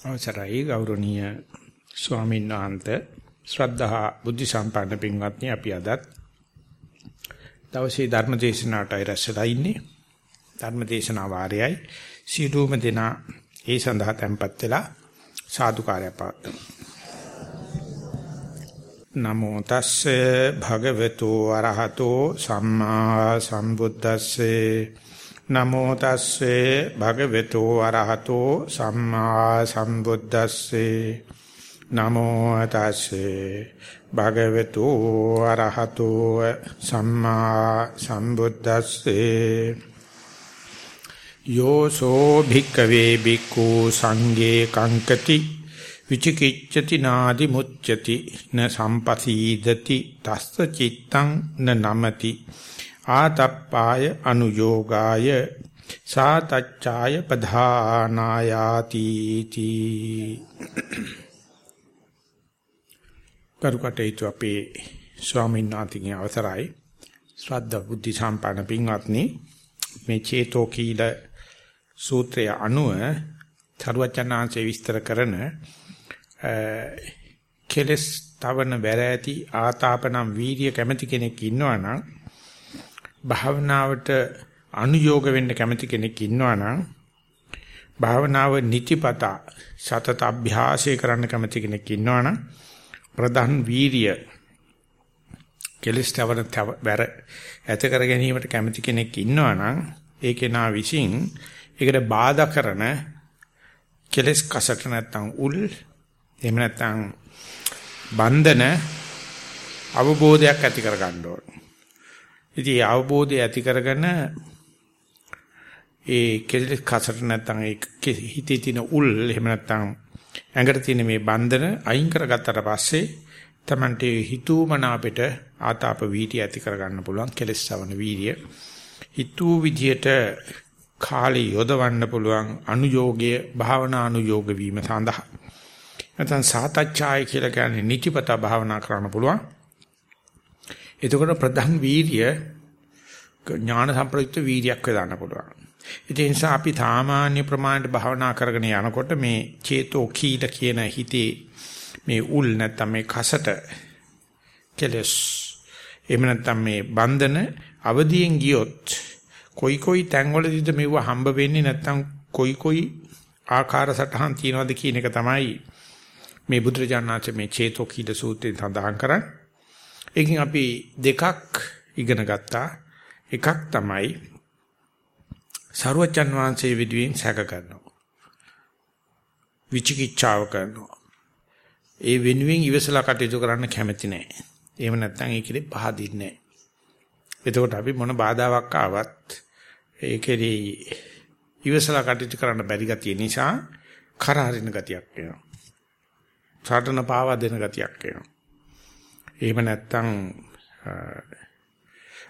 අවසරයි ගෞරවනීය ස්වාමීන් වහන්සේ. ශ්‍රද්ධා බුද්ධ සම්පන්න පින්වත්නි අපි අදත් දවසේ ධර්ම දේශනාවටයි රැස්ලා ඉන්නේ. ධර්ම දේශනා වාරයයි. සීලූම දෙනා ඒ සඳහා tempත් වෙලා සාදුකාරය පාත්තුමු නමෝ තස්සේ භගවතු අරහතෝ සම්මා සම්බුද්දස්සේ නමෝ තස්සේ භගවතු අරහතෝ සම්මා සම්බුද්දස්සේ. නමෝ තස්සේ භගවතු අරහතෝ සම්මා සම්බුද්දස්සේ. යෝසෝ භික්කවේ බික්ඛු සංඝේ කංකති. විචිකිච්ඡති නාදි මුච්ඡති න සම්පසීදති. තස්ස චිත්තං න නමති. ආතප්පාය අනුയോഗාය සාතච්ඡාය පධානායාති තී. කරුකටේතු අපේ ස්වාමීන් වහන්සේගේ අවසරයි. ශ්‍රද්ධා බුද්ධ සම්පන්න පින්වත්නි මේ චේතෝ කීල සූත්‍රය අනුව තරුවචනාංශේ විස්තර කරන කෙලස් තවන බැර ඇති ආතාපනම් වීර්ය කැමැති කෙනෙක් ඉන්නවා නම් භාවනාවට අනුയോഗ වෙන්න කැමති කෙනෙක් ඉන්නවා නම් භාවනාව නිතිපතා සතත අභ්‍යාසය කරන්න කැමති කෙනෙක් ඉන්නවා නම් ප්‍රධාන වීරිය කෙලස්තවන බැර ඇත කර ගැනීමට කැමති කෙනෙක් ඉන්නවා නම් ඒ කෙනා විසින් ඒකට බාධා කරන කෙලස් කසට නැත්තම් උල් එහෙම නැත්තම් බන්ධන අවබෝධයක් ඇති කර ගන්න ඕනේ. ඉතින් ඒ අවබෝධය ඇති කරගෙන ඒ කෙලෙස් කසට නැත්තම් ඒ හිතේ තියෙන උල් එහෙම නැත්තම් ඇඟට තියෙන මේ බන්ධන අයින් කරගත්තට පස්සේ Tamante හිතුවමන අපිට ආතාප වීර්ය ඇති කරගන්න පුළුවන් කෙලෙස් සවන වීර්ය. හිතුව විදියට කාලය යොදවන්න පුළුවන් අනුയോഗය භාවනා අනුയോഗ වීම සඳහා. නැත්නම් සාතච්ඡාය කියලා කියන්නේ නිතිපත භාවනා කරන්න පුළුවන්. එතකොට ප්‍රධාන වීර්ය ඥාන සම්ප්‍රයුක්ත වීර්යයක් වෙදාන්න පුළුවන්. ඒ නිසා අපි සාමාන්‍ය ප්‍රමාණයට භාවනා කරගෙන යනකොට මේ චේතෝ කීල කියන හිතේ මේ උල් නැත්තම් මේ කසට කෙලස් එහෙම නැත්තම් මේ බන්ධන අවදියෙන් ගියොත් කොයි කොයි තැන්වලදීද මෙව හම්බ වෙන්නේ නැත්තම් කොයි කොයි ආකාර සටහන් තියනවද කියන එක තමයි මේ බුදුරජාණන් මේ චේතෝ කීල සූත්‍රයෙන් සඳහන් කරන්නේ. ඒකෙන් අපි දෙකක් ඉගෙන ගත්තා. එකක් තමයි සරුවචන් වහන්සේ විදුවෙන් සැක කරනවා. විචිකිච්ඡාව කරනවා. ඒ වෙනුවෙන් ඉවසලා කටයුතු කරන්න කැමති නැහැ. එහෙම නැත්නම් ඒකෙදි පහදින්නේ නැහැ. එතකොට අපි මොන බාධාවක් ආවත් ඒකෙදි ඉවසලා කටයුතු කරන්න බැරි ගතිය නිසා කරහරින ගතියක් එනවා. සාටන පාවා දෙන ගතියක් එනවා. එහෙම නැත්නම්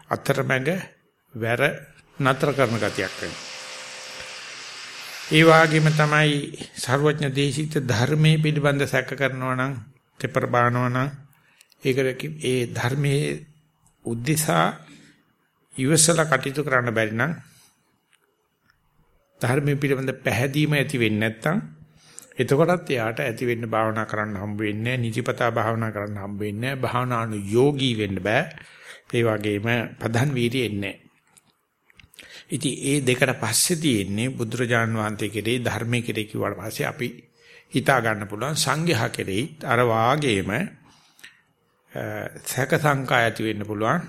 අතරමැග වැර නතර කරන ගතියක් වෙනවා. ඒ වගේම තමයි ਸਰවඥ දේශිත ධර්මයේ පිළිබඳ සැක කරනවා නම් තෙපර බානවා නම් ඒකට ඒ ධර්මයේ උද්දේශා ඉවසලා කටයුතු කරන්න බැරි නම් ධර්මයේ පිළිබඳ පැහැදීම ඇති වෙන්නේ නැත්නම් එතකොටත් එයාට ඇති වෙන්න භාවනා කරන්න හම්බ වෙන්නේ නැහැ. නිතිපතා භාවනා කරන්න හම්බ වෙන්නේ නැහැ. භාවනානුයෝගී වෙන්න බෑ. ඒ වගේම ප්‍රධාන වීර්යය එන්නේ ඉතින් ඒ දෙකට පස්සේ තියෙන්නේ බුදුරජාන් වහන්සේ කෙරේ ධර්මයේ කෙරේ කිව්වට පස්සේ අපි හිතා ගන්න පුළුවන් සංඝයා කෙරෙහි අර වාගේම සැක සංකා ඇති වෙන්න පුළුවන්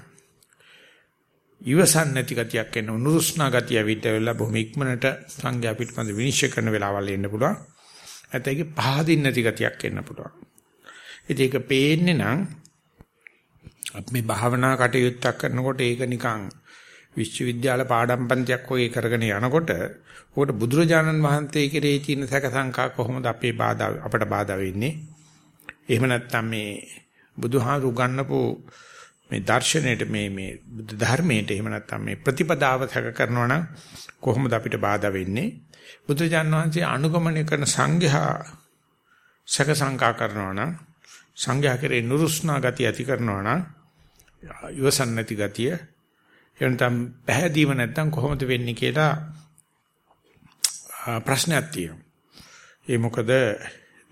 ඉවසන් නැති ගතියක් එන්න උනුස්නා ගතිය විතර වෙලා බොහොම ඉක්මනට සංඝයා පිටපන්ද විනිශ්චය කරන වෙලාවල් එන්න පුළුවන් නැත්නම් ඒකේ පහදින් නැති ගතියක් එන්න පුළුවන්. ඉතින් ඒක පේන්නේ නම් අපි මේ භාවනා කටයුත්තක් කරනකොට ඒක නිකන් විශ්වවිද්‍යාල පාඩම් පන්තියක් වගේ කරගෙන යනකොට උකට බුදුරජාණන් වහන්සේ කෙරෙහි තියෙන සැක සංකා කොහොමද අපේ බාධා අපට බාධා වෙන්නේ? එහෙම නැත්නම් මේ බුදුහාරු ගන්නපු මේ දර්ශනයට මේ මේ බුද්ධ ධර්මයට එහෙම නැත්නම් මේ ප්‍රතිපදාව සැක කරනවා නම් කොහොමද අපිට බාධා වෙන්නේ? බුදුජාන් වහන්සේ අනුගමනය කරන සංඝයා සක සංකා කරනවා නම් සංඝයා කෙරේ නුරුස්නා ගතිය ඇති කරනවා නම් ඉවසන් නැති ගතිය එනතම් පැහැදීම නැත්තම් කොහොමද වෙන්නේ කියලා ප්‍රශ්නයක් තියෙනවා. ඒ මොකද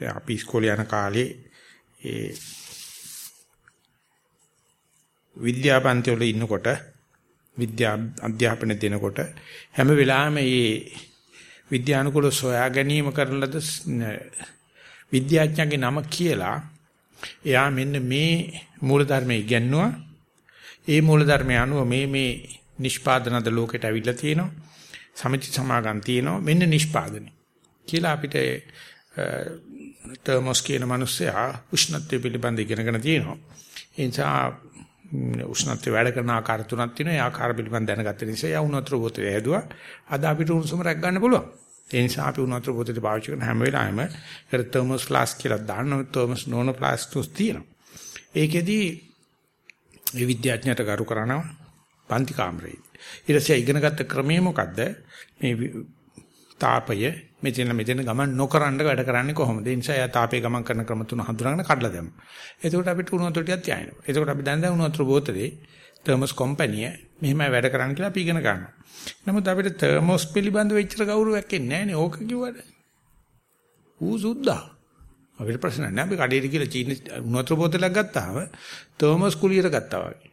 අපි ඉස්කෝලේ යන කාලේ ඒ විද්‍යාපන්ති වල ඉන්නකොට විද්‍යා අධ්‍යාපනය දෙනකොට හැම වෙලාවෙම මේ විද්‍යානුකූල සොයා ගැනීම කරන ලද විද්‍යාඥයාගේ නම කියලා එයා මෙන්න මේ මූලධර්මය ඉගෙනුවා ඒ මූලධර්මය අනුව මේ මේ නිෂ්පාදනද ලෝකෙට අවිල්ලා තියෙනවා. සමිති සමාගම් තියෙනවා. මෙන්න නිෂ්පාදනය කියලා අපිට තර්මොස් කියන මිනිස්සයා උෂ්ණත්වය පිළිබඳ ඉගෙනගෙන තියෙනවා. ඒ නිසා උෂ්ණත්වය වැඩ කරන ආකාර තුනක් තියෙනවා. ඒ ආකාර පිළිබඳ දැනගත්ත නිසා යා උණුතර බෝතලය හැදුවා. අද අපිට උණුසුම රැක් ගන්න පුළුවන්. ඒ නිසා අපි උණුතර බෝතලේ පාවිච්චි කරන හැම වෙලාවෙම ඒකට තර්මෝස් ෆ්ලාස්ක් කියලා දාන්න තර්මෝස් නෝනෝ ෆ්ලාස්ක් තුස් තියෙනවා. ඒකෙදි මේ විද්‍යාඥයට කරු කරනවා පන්ති කාමරේ. ඊට පස්සේ ඉගෙනගත්ත ක්‍රමය මොකද්ද? මේ තාපය මෙතන මෙතන ගමන් නොකරන්න වැඩ කරන්නේ කොහොමද? ඒ නිසා එයා තාපේ ගමන් කරන ක්‍රම තුන හඳුනාගෙන කඩලා දැම්මා. එතකොට අපිට උණු වතුර ටිකක් තියාිනවා. එතකොට අපි දැන් දැන් උණු වතුර බෝතලේ තර්මෝස් කම්පැනි මෙහෙමයි වැඩ කරන්න කියලා අපි ඉගෙන ගන්නවා. නමුත් අපිට තර්මෝස් පිළිබඳව එච්චර ගෞරවයක් එන්නේ නැහනේ. ඕක කිව්වට. ඌ සුද්දා. අපිට ප්‍රශ්න නැහැ. අපි කඩේට කියලා චීන උණු වතුර බෝතලයක් ගත්තාම තර්මෝස් කුලියට ගත්තා වගේ.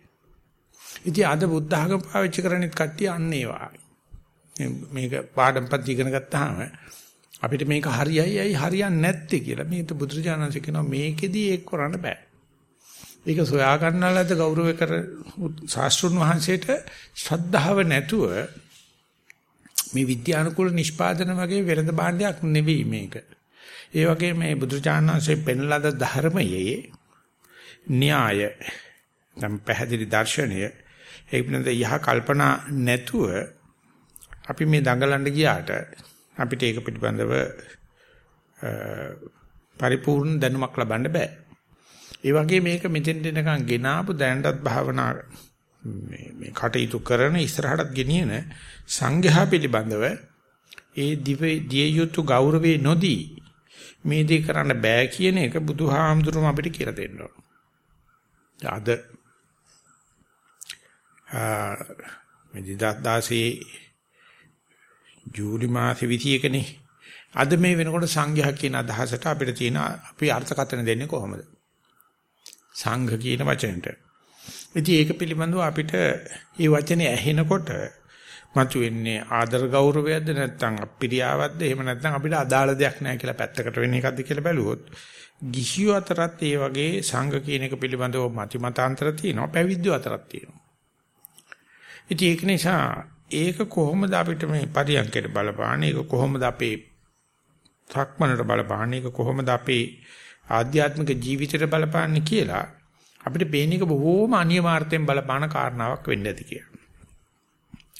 ඉතින් අද බුද්ධ ආගම පාවිච්චි කරන්නේ කට්ටිය අන්න ඒ වගේ. මේක පාඩම්පත් ඉගෙන ගත්තාම අපිට මේක හරියයි අයි හරියන්නේ නැත්තේ කියලා මේක බුදුරජාණන්සේ කියනවා මේකෙදී ඒක කරන්න බෑ. ඒක සොයා ගන්නලද ගෞරව කර ශාස්ත්‍රුන් වහන්සේට ශ්‍රද්ධාව නැතුව මේ විද්‍යානුකූල නිෂ්පාදන වගේ වෙළඳ භාණ්ඩයක් නෙවෙයි මේක. ඒ වගේ මේ බුදුරජාණන්සේ පෙන්ලාද ධර්මයේ න්‍යාය නම් පැහැදිලි දර්ශනය ඒ පිළිබඳ යහ කල්පනා නැතුව අපි මේ දඟලන්න ගියාට අපිට ඒක පිළිබඳව පරිපූර්ණ දැනුමක් ලබන්න බෑ. ඒ වගේ මේක මෙතෙන් දෙනකන් ගෙනාපු දැනටත් භාවනා මේ මේ කටයුතු කරන ඉස්සරහටත් ගෙනියන සංඝයා පිළිබඳව ඒ දිය යුතු ගෞරවේ නොදී මේ දේ කරන්න බෑ කියන එක බුදුහාමුදුරුවෝ අපිට කියලා දෙන්න ඕන. අද මේ 2016 ජූලි මාසේ 21නේ. අද මේ වෙනකොට සංඝයා කියන අදහසට අපිට තියෙන අපි අර්ථකථන දෙන්නේ කොහොමද? සංඝ කියන වචනෙට. ඉතින් ඒක පිළිබඳව අපිට මේ වචනේ ඇහෙනකොට මතුවෙන්නේ ආදර ගෞරවයක්ද නැත්නම් අප්‍රියාවක්ද එහෙම නැත්නම් අපිට අදාළ දෙයක් නැහැ කියලා පැත්තකට වෙන එකක්ද කියලා බැලුවොත් ගිහියෝ අතරත් ඒ වගේ සංඝ කියන එක පිළිබඳව මති මතාන්තර තියෙනවා පැවිද්දෝ අතරත් තියෙනවා. ඉතින් ඒක නිසා ඒක කොහොමද අපිට මේ පරියන්කයට බලපාන්නේ? ඒක කොහොමද අපේ සක්මනට බලපාන්නේ? ඒක කොහොමද අපේ ආධ්‍යාත්මික ජීවිතයට බලපාන්නේ කියලා අපිට පේන එක බොහෝම අනියමාර්ථයෙන් බලපාන කාරණාවක් වෙන්න ඇති කියලා.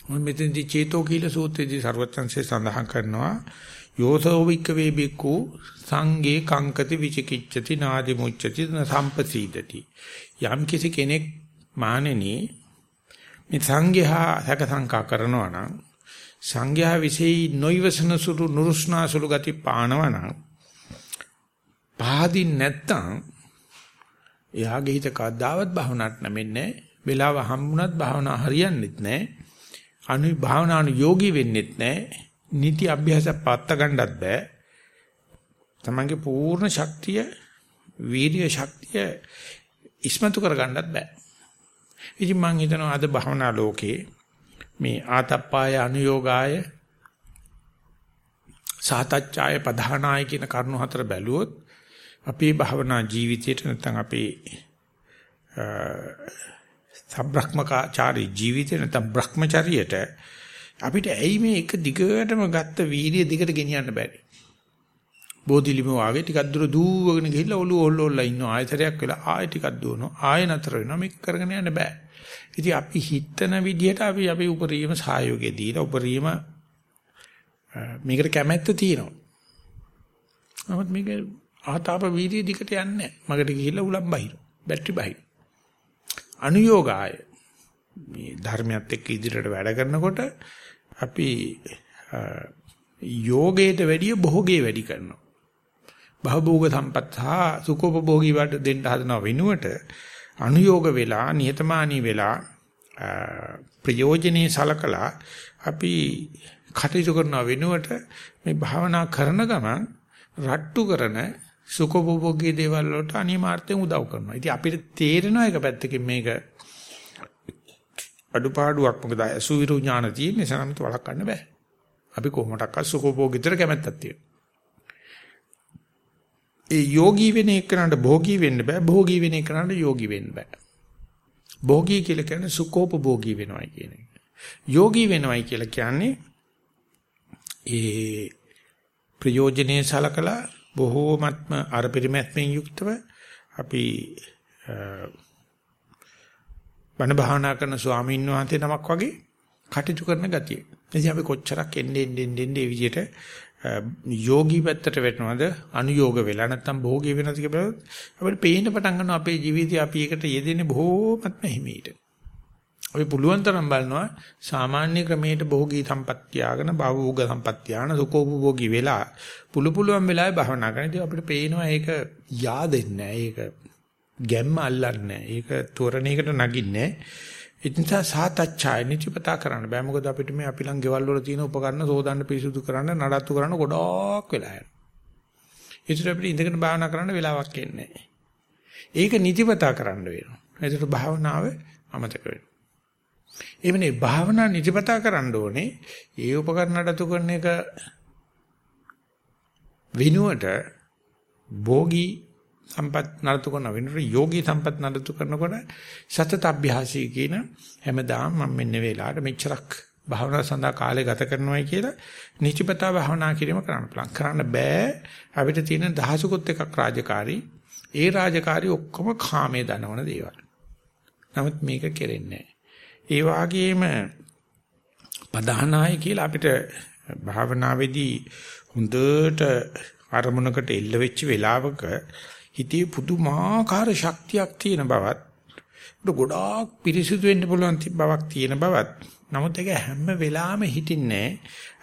මොන් මෙතෙන්දි චේතෝ කීල සූත්‍රයේදී ਸਰවඥන්සේ සඳහන් කරනවා යෝසෝ වික්කවේ බික්කු සංගේ කංකති විචිකිච්ඡති නාදි මුච්ඡති සම්පසීදති යම් කිසි කෙනෙක් මානෙනී මේ සංඝයා සැක සංකා කරනවා නම් සංඝයා විශේෂ නොයවසන සුළු නුරුස්නා සුළු ගති පානවා නම් පහදින් නැත්තම් එයාගේ හිත කද්දාවත් භවනාට නැමෙන්නේ වෙලාව හම්බුණත් භාවනා හරියන්නේත් නැහැ. අනු භාවනානු යෝගී වෙන්නෙත් නැහැ. නිති අභ්‍යාස පත්ත ගන්නත් බෑ. තමන්ගේ පූර්ණ ශක්තිය වීර්ය ශක්තිය ඉස්මතු කර ගන්නත් බෑ. ඉතින් මම හිතනවා අද භවනා ලෝකේ මේ ආතප්පාය අනුയോഗාය සාතච්ඡාය පධානාය කියන කරුණු හතර බැලුවොත් අපේ භවනා ජීවිතයට නැත්නම් අපේ සබ්‍රහ්මකාචාරී ජීවිතේ නැත්නම් බ්‍රහ්මචරියට අපිට ඇයි මේ එක දිගටම ගත්ත වීර්ය දිගට ගෙනියන්න බැරි? බෝධිලිම වාගේ ටිකක් දුර දූවගෙන ගිහිල්ලා ඔළුව ඔල්ලෝල්ලා ඉන්නවා ආයතරයක් වෙලා ආයෙ ටිකක් දුවනවා ආයෙ නතර වෙනවා මේක කරගෙන යන්න බෑ ඉතින් අපි හිතන විදිහට අපි අපි උපරිම සහයෝගය දීලා උපරිම මේකට කැමැත්ත තියෙනවා. නමුත් මේක ආතාප වීර්ය දිකට යන්නේ නැහැ. මගට ගිහිල්ලා උලම් බහින. බැටරි බහින. අනුയോഗාය මේ ධර්මයත් එක්ක ඉදිරියට වැඩ කරනකොට අපි යෝගයට වැඩිය භෝගේ වැඩි කරනවා. භවභෝග සම්පත් හා සුඛෝපභෝගී වට දෙන්න හදන වෙනුවට අනුയോഗ වෙලා නිහතමානී වෙලා ප්‍රයෝජනේ සලකලා අපි කටයුතු කරන වෙනුවට මේ භාවනා කරන ගමන් රට්ටු කරන සුඛෝපභෝගී දේවල් වලට අනිමාර්ථයෙන් උදව් කරනවා. ඉතින් අපිට තේරෙනවා එක පැත්තකින් මේක අඩුපාඩුවක් මොකද අසුවිරු ඥාන තියෙන නිසා නම් වළක්වන්න බෑ. අපි කොහොමඩක්වත් සුඛෝපභෝගීතර කැමැත්තක් තියෙනවා. ඒ යෝගී වෙන එකනට භෝගී වෙන්න බෑ භෝගී වෙන එකනට යෝගී වෙන්න බෑ භෝගී කියලා කියන්නේ සුඛෝපභෝගී වෙනවයි කියන එක යෝගී වෙනවයි කියලා කියන්නේ ඒ ප්‍රයෝජනේ සලකලා බොහෝමත්ම අර පරිමැත්මෙන් යුක්තව අපි බණ භාවනා කරන ස්වාමීන් වහන්සේ නමක් වගේ කටයුතු කරන ගතිය. ඉතින් අපි කොච්චරක් එන්නේ එන්නේ එන්නේ මේ විදිහට යෝගී පැත්තට වැටෙනවද? අනුയോഗ වෙලා නැත්නම් භෝගී වෙනවද කියලා අපිට පේන්න පටන් ගන්නවා අපේ ජීවිතය අපි ඒකට යෙදෙන්නේ බොහෝමත්ම හිමීට. අපි පුළුවන් තරම් බලනවා සාමාන්‍ය ක්‍රමයට භෝගී සම්පත් තියාගෙන භවෝග සම්පත් තියාන සුඛෝපභෝගී වෙලා පුළු පුළුවන් වෙලාවේ භවනා කරන ඉතින් අපිට පේනවා ඒක yaadෙන්නේ ඒක ගැම්ම අල්ලන්නේ ඒක තොරණයකට නගින්නේ ඒ නිසා සාතච්ඡාය නිතිපතා කරන්න බෑ මොකද අපිට මේ අපි ලං ගෙවල් වල තියෙන උපකරණ සෝදන්න පිරිසුදු කරන්න නඩත්තු කරන්න ගොඩක් වෙලා යනවා. ඒතර අපිට ඉඳගෙන භාවනා කරන්න වෙලාවක් එන්නේ ඒක නිතිපතා කරන්න වෙනවා. ඒතර භාවනාව අමතක වෙනවා. එවනේ භාවනා නිතිපතා කරන්න ඕනේ. ඒ උපකරණ නඩත්තු කරන එක වෙනුවට භෝගී සම්පත් නඩත්තු කරන වෙනකොට යෝගී සම්පත් නඩත්තු කරනකොට සතත අභ්‍යාසී කියන හැමදාම මම මෙන්න වෙලාවට මෙච්චරක් භාවනා සඳහා කාලය ගත කරනවායි කියලා නිචිපතා භාවනා කිරීම කරන්න පුළුවන්. කරන්න බෑ අපිට තියෙන දහසකුත් එකක් රාජකාරී. ඒ රාජකාරී ඔක්කොම කාමයේ දනවන දේවල්. නමුත් මේක කෙරෙන්නේ ඒ වාගේම පදානාය කියලා අපිට භාවනාවේදී හොඳට අරමුණකට එල්ල වෙච්ච වෙලාවක හිතේ පුදුමාකාර ශක්තියක් තියෙන බවත් ගොඩාක් පිරිසිදු වෙන්න පුළුවන් බවක් තියෙන බවත් නමුත් ඒක හැම වෙලාවෙම හිටින්නේ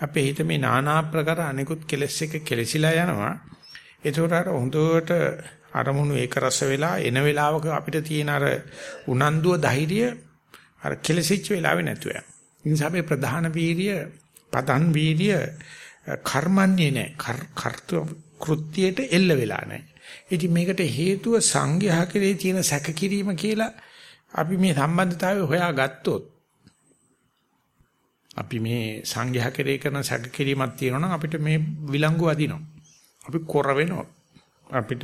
අපේ හිත මේ নানা ආකාර අනිකුත් කෙලස් එක කෙලසිලා යනවා ඒතකොට අර හොඳට අරමුණු ඒක රස වෙලා එන වෙලාවක අපිට තියෙන අර උනන්දුව ධෛර්යය අර කෙලසිච්ච වෙලාවේ නැතුව යනවා. ඒ නිසා අපේ ප්‍රධාන වීර්ය පදන් වීර්ය කර්මන්නේ නැහැ. කර්තෘ කෘත්‍යයට එල්ල වෙලා නැහැ. ඉතින් මේකට හේතුව සංඝයා කෙරේ තියෙන සැකකිරීම කියලා අපි මේ සම්බන්ධතාවය හොයාගත්තොත් අපි මේ සංඝයා කෙරේ කරන සැකකිරීමක් තියෙනවා නම් අපිට මේ විලංගු අදිනවා. අපි කොර වෙනවා. අපිට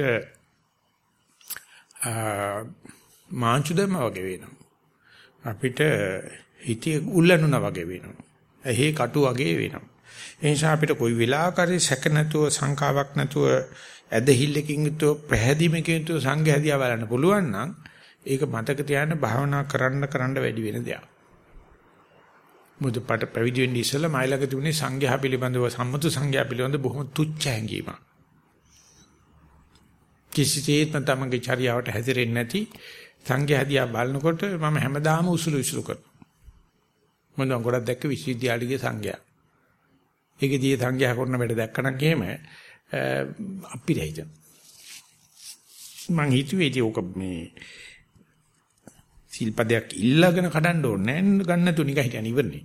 මාංචු දෙම වගේ වෙනවා. අපිට හිතේ උල්ලනුනා වගේ වෙනවා. ඇහි කටු වගේ වෙනවා. ඒ නිසා අපිට කොයි වෙලාවකරි සැක නැතුව සංකාවක් නැතුව ඇදහිල්ලකින් යුතුව පැහැදීමකින් යුතුව සංඝහදියා බලන්න පුළුවන් නම් ඒක මතක තියාගෙන භාවනා කරන්න කරන්න වැඩි වෙන දෙයක්. මොකද පට පැවිදි වෙන්න ඉස්සෙල්ලා මයිලක තිබුණේ සංඝයා පිළිබඳව සම්මතු සංඝයා පිළිබඳව බොහොම තුච්ච හැඟීමක්. කිසිසේත්ම තමගේ චර්යාවට හැදිරෙන්නේ නැති සංඝයා බලනකොට මම හැමදාම උසුළු විසුළු කරනවා. මම ගොඩක් දැක්ක විශ්වවිද්‍යාලයේ සංඝයා. ඒකේදී සංඝයා කරන වැඩ දැක්කනම් එහෙම අපිරියයිද මං හිතුවේ ඉතින් ඕක මේ සිල්පදයක් ඉල්ලගෙන කඩන්න ඕනේ නෑ ගන්න තු නිකන් හිටියන ඉවරනේ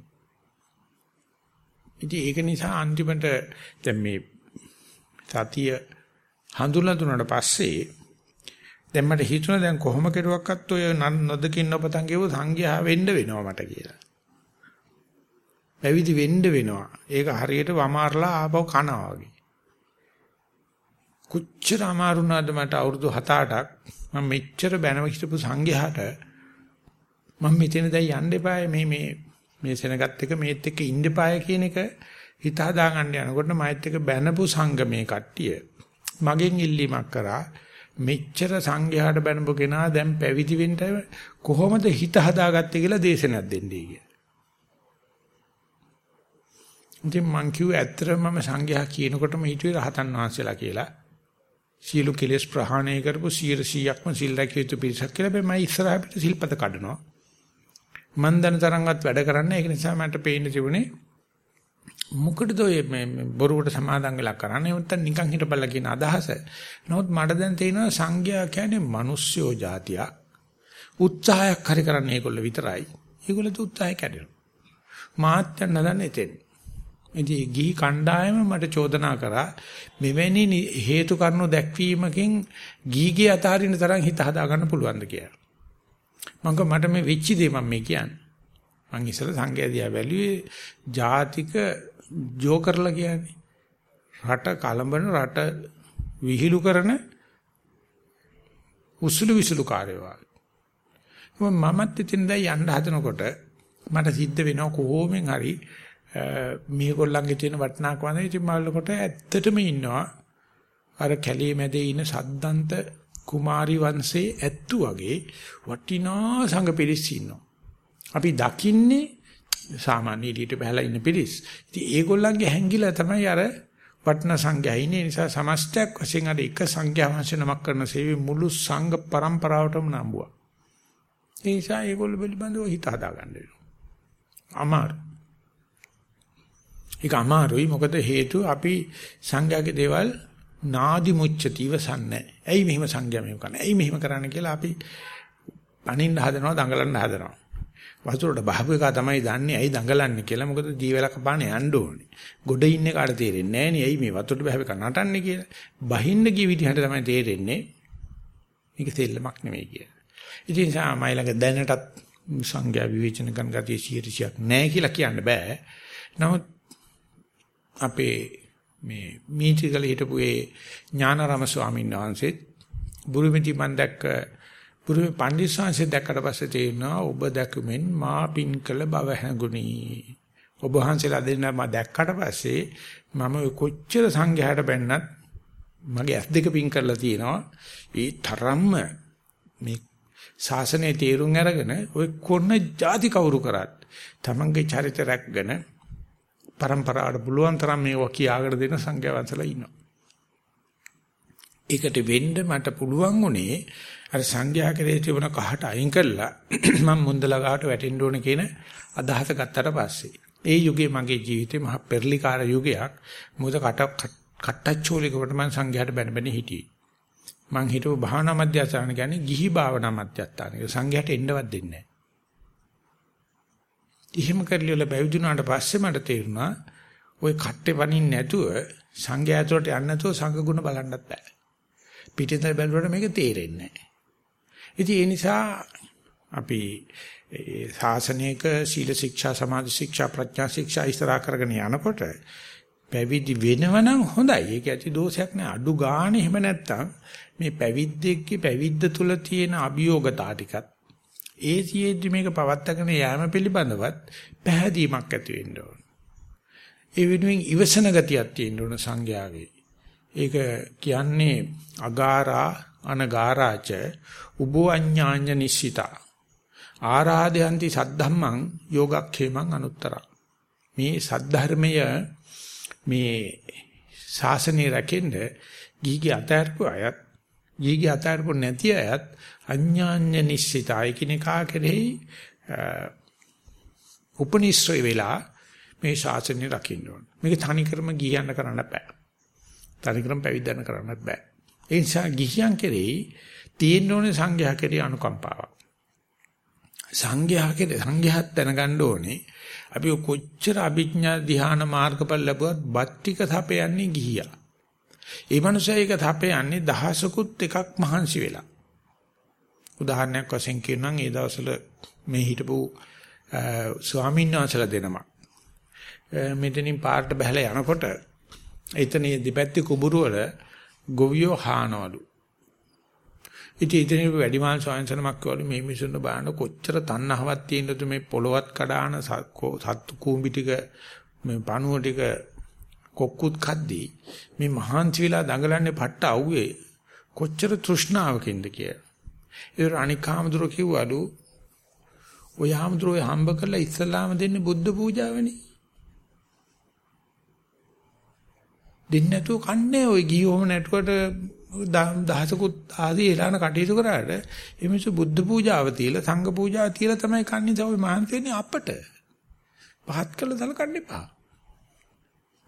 ඉතින් ඒක නිසා අන්තිමට දැන් මේ සතිය හඳුනලා දුන්නාට පස්සේ දැන් මට හිතුණා දැන් කොහොම කෙරුවක්වත් ඔය නොදකින් නොපතන් ගෙව සංඝයා වෙන්න වෙනවා මට කියලා. පැවිදි වෙන්න වෙනවා. ඒක හරියට වමාරලා ආපහු කනවා වගේ. කොච්චර අමාරු වුණාද මට අවුරුදු 7-8ක් මම මෙච්චර බැනව හිටපු සංඝයාට මම මෙතන දැන් යන්න එපායි මේ මේ මේ සෙනගත් එක මේත් එක්ක ඉන්න එපායි කියන එක හිත හදා ගන්න යනකොට මයිත් එක්ක බැනපු සංඝ මේ කට්ටිය මගෙන් ඉල්ලීමක් කරා මෙච්චර සංඝයාට බැනපු කෙනා දැන් පැවිදි වෙන්න කොහොමද හිත හදාගත්තේ කියලා දේශනයක් දෙන්නේ කියලා. ඉතින් මං කිව්ව ඇත්තටම මම සංඝයා කියනකොටම හිතුවේ රහතන් වහන්සේලා කියලා. සියලු කෙලෙස් ප්‍රහාණය කරපු 100%ක්ම සිල් රැකිය යුතු පිරිසක් කියලා මම ඉස්සරහ පිට සිල්පද කඩනවා. මන් දන තරම්වත් වැඩ කරන්නේ ඒක නිසා මට පේන්න තිබුණේ මොකටද ඔය මේ බොරුවට සමාදන් වෙලා කරන්නේ නැත්නම් නිකන් හිටපල්ලා කියන අදහස. නමුත් මට දැන් තේරෙනවා සංඝයා කියන්නේ මිනිස්සුયો જાතියක්. උත්සාහයක් හරි කරන්නේ ඒගොල්ලෝ විතරයි. ඒගොල්ලෝ උත්සාහය කැඩෙනවා. මාත්‍යන් නදන්නේ එතෙන්. ඉතින් ගිහි කණ්ඩායම මට චෝදනා කරා මෙවැනි හේතු කාරණා දැක්වීමකින් ගීගේ අතහරින තරම් හිත හදා ගන්න පුළුවන්ද කියලා. මම මට මේ වෙච්ච දේ මම මේ කියන්නේ. මං ඉස්සර සංඝයා දිහා බැලුවේ ජාතික ජෝකර්ලා කියන්නේ. රට කලඹන රට විහිළු කරන උසුළු විසුළු කාර්යවා. මමත් ඉතින් දැන් යන්න හදනකොට මට සිද්ධ වෙනවා කොහොමෙන් හරි මේගොල්ලන්ගේ තියෙන වටිනාකම වන්ද ඉතින් මල්ලකොට ඇත්තටම ඉන්නවා අර කැලේ මැද ඉන සද්දන්ත කුමාරි වංශේ ඇත්තු වගේ වටිනා සංඝ පිරිස් ඉන්නවා. අපි දකින්නේ සාමාන්‍ය ඉදිරියට බහලා ඉන්න පිරිස්. ඉතින් ඒගොල්ලන්ගේ හැංගිලා තමයි අර වටන සංඝයා ඉන්නේ. නිසා සමස්තයක් වශයෙන් අර එක සංඝයා වංශ නමක් කරන සේවය මුළු සංඝ පරම්පරාවටම නම්බුවා. ඒ නිසා ඒගොල්ලෝ පිළිබඳව හිත හදා ගන්න වෙනවා. අමාරු. ඒක අමාරුයි මොකද හේතුව අපි සංඝයාගේ දේවල් නාදි මුච්චති ඉවසන්නේ. ඇයි මෙහෙම සංඝයා මෙහෙම කරන්නේ? ඇයි මෙහෙම කරන්නේ කියලා අපි පණින්න හදනවා දඟලන්න හදනවා. වතුරට බහපු එක තමයි දන්නේ ඇයි දඟලන්නේ කියලා. මොකද දීවැලක පානේ යන්න ඕනේ. ගොඩ ඉන්නේ කාට තේරෙන්නේ නැහැ නේ. ඇයි මේ වතුරට බහපු එක නටන්නේ කියලා. බහින්න ගිය විදිහට තමයි තේරෙන්නේ. මේක තෙල්ලමක් නෙමෙයි කියලා. ඉතින් සාමයිලඟ දැනටත් සංඝයා විවේචන කරන ගතිය 100ක් නැහැ කියලා කියන්න බෑ. නමුත් අපේ මේ මීටිකල හිටපු ඒ ඥානාරාම ස්වාමීන් වහන්සේත් බුරුමිටි මන් දැක්ක පුරුමේ පණ්ඩිස්සංශය දැක්කට පස්සේ තේරෙනවා ඔබ දැකුමෙන් මා පින් කළ බව හැඟුණි. ඔබ වහන්සේලා දෙන්න මම දැක්කට පස්සේ මම කොච්චර සංඝයාට බැන්නත් මගේ ඇස් දෙක පින් කරලා තියෙනවා. ඒ තරම්ම මේ ශාසනයේ තීරුම් අරගෙන ඔය කොන්න ಜಾති කවුරු කරත් තමන්ගේ චරිත රැක්ගෙන પરම්පරාවට පුළුවන් තරම් මේවා කියාගෙන දෙන සංඝයා වහන්සේලා ඉන්නවා. ඒකට වෙන්න මට පුළුවන් උනේ අර සංඝයා කෙරේ තිබුණ කහට අයින් කරලා මම මුන්දලා ගාවට වැටෙන්න ඕන කියන අදහස ගත්තට පස්සේ ඒ යුගයේ මගේ ජීවිතේ මහ පෙරලිකාර යුගයක් මොකද කට කට්ටච්චෝලිකට මම සංඝයාට බැන බැන හිටියේ මං හිතුව භාවනා මධ්‍යස්ථාන කියන්නේ ගිහි භාවනා මධ්‍යස්ථාන ඒක සංඝයාට එන්නවත් දෙන්නේ නැහැ. එහෙම කරලිවල බැවිදුනාට පස්සේ මට තේරුණා ওই කට්ටේ වනින්න නැතුව සංඝයා ඇතුළට යන්න නැතුව සංඝ ගුණ බලන්නත් බෑ. පිටින් බැලුවට මේක තේරෙන්නේ නැහැ. ඉතින් ඒ නිසා අපි ශාසනයක සීල ශික්ෂා සමාධි ශික්ෂා ප්‍රඥා ශික්ෂා ඉස්සරහ කරගෙන යනකොට පැවිදි වෙනවනම් හොඳයි. ඒක ඇති දෝෂයක් නෑ. අඩු ගානේ එහෙම නැත්තම් මේ පැවිද්දෙක්ගේ පැවිද්ද තුල තියෙන අභියෝගතා ටිකත් ඒ සියේදී මේක පවත්තගෙන යෑම පිළිබඳවත් පැහැදීමක් ඇති වෙන්න ඕන. ඒ වෙනුවෙන් ඉවසන ගතියක් තියෙන්න ඕන සංඥාවේ. ඒක කියන්නේ අගාරා අනගාරාච උබෝ අඤ්ඤාඤ්ඤ නිශ්චිතා ආරාධයන්ති සද්ධම්මං යෝගක්ඛේමං අනුත්තරං මේ සද්ධර්මය මේ ශාසනය රැකෙන්න ගිහිගේ අතහැරපු අයත් ගිහිගේ අතහැරපු නැති අයත් අඤ්ඤාඤ්ඤ නිශ්චිතයි කිනකා කෙරෙහි උපනිශ්‍රය වෙලා මේ ශාසනය රකින්න ඕන. මේක තනිකරම ගියන්න කරන්න බෑ. තනිකරම පැවිද්දන්න කරන්නත් බෑ. ඒ නිසා ගිහියන් කෙරෙහි තියෙන්න ඕනේ සංඝයා කෙරෙහි අනුකම්පාවක්. සංඝයා කෙරෙහි සංඝයාත් දැනගන්න ඕනේ අපි කොච්චර අභිඥා ධ්‍යාන මාර්ගඵල ලැබුවත් බත් ටික තපයන්නේ ගිහියා. ඒ මනුස්සයා ඒක තපයන්නේ දහසකුත් එකක් මහන්සි වෙලා. උදාහරණයක් වශයෙන් කියනනම් ඒ දවස්වල මේ හිටපු ස්වාමීන් වහන්සේලා දෙනම මෙතනින් පාරට බහලා යනකොට එතන දෙපැත්තේ කුඹුරු වල ගොවියෝ හානවලු. ඉතින් ඉතින් වැඩිමාල් ස්වාමීන්සනමක් කියවලු මේ මිනිසුන්ව බලන්න කොච්චර තණ්හාවක් තියෙනවද මේ පොළොවත් කඩාන සත්තු කූඹි ටික මේ පණුව ටික කොක්කුත් කද්දී මේ මහාන්ති වෙලා දඟලන්නේ පට්ට අවුවේ කොච්චර තෘෂ්ණාවකින්ද කියලා. ඒ අනික් හාමුදුරුවෝ කිව්වලු ඔය හාමුදුරුවෝ හම්බ කරලා ඉස්සලාම දෙන්නේ බුද්ධ පූජාවනේ. දෙන්නේ නැතුව කන්නේ ඔය ගියෝම නැටුවට දහසකුත් ආදී එලාන කටයුතු කරාට එමිසු බුද්ධ පූජාව තියලා සංඝ පූජාව තියලා තමයි කන්නේ තමයි මහන්සියන්නේ අපට. පහත් කළ සලකන්න එපා.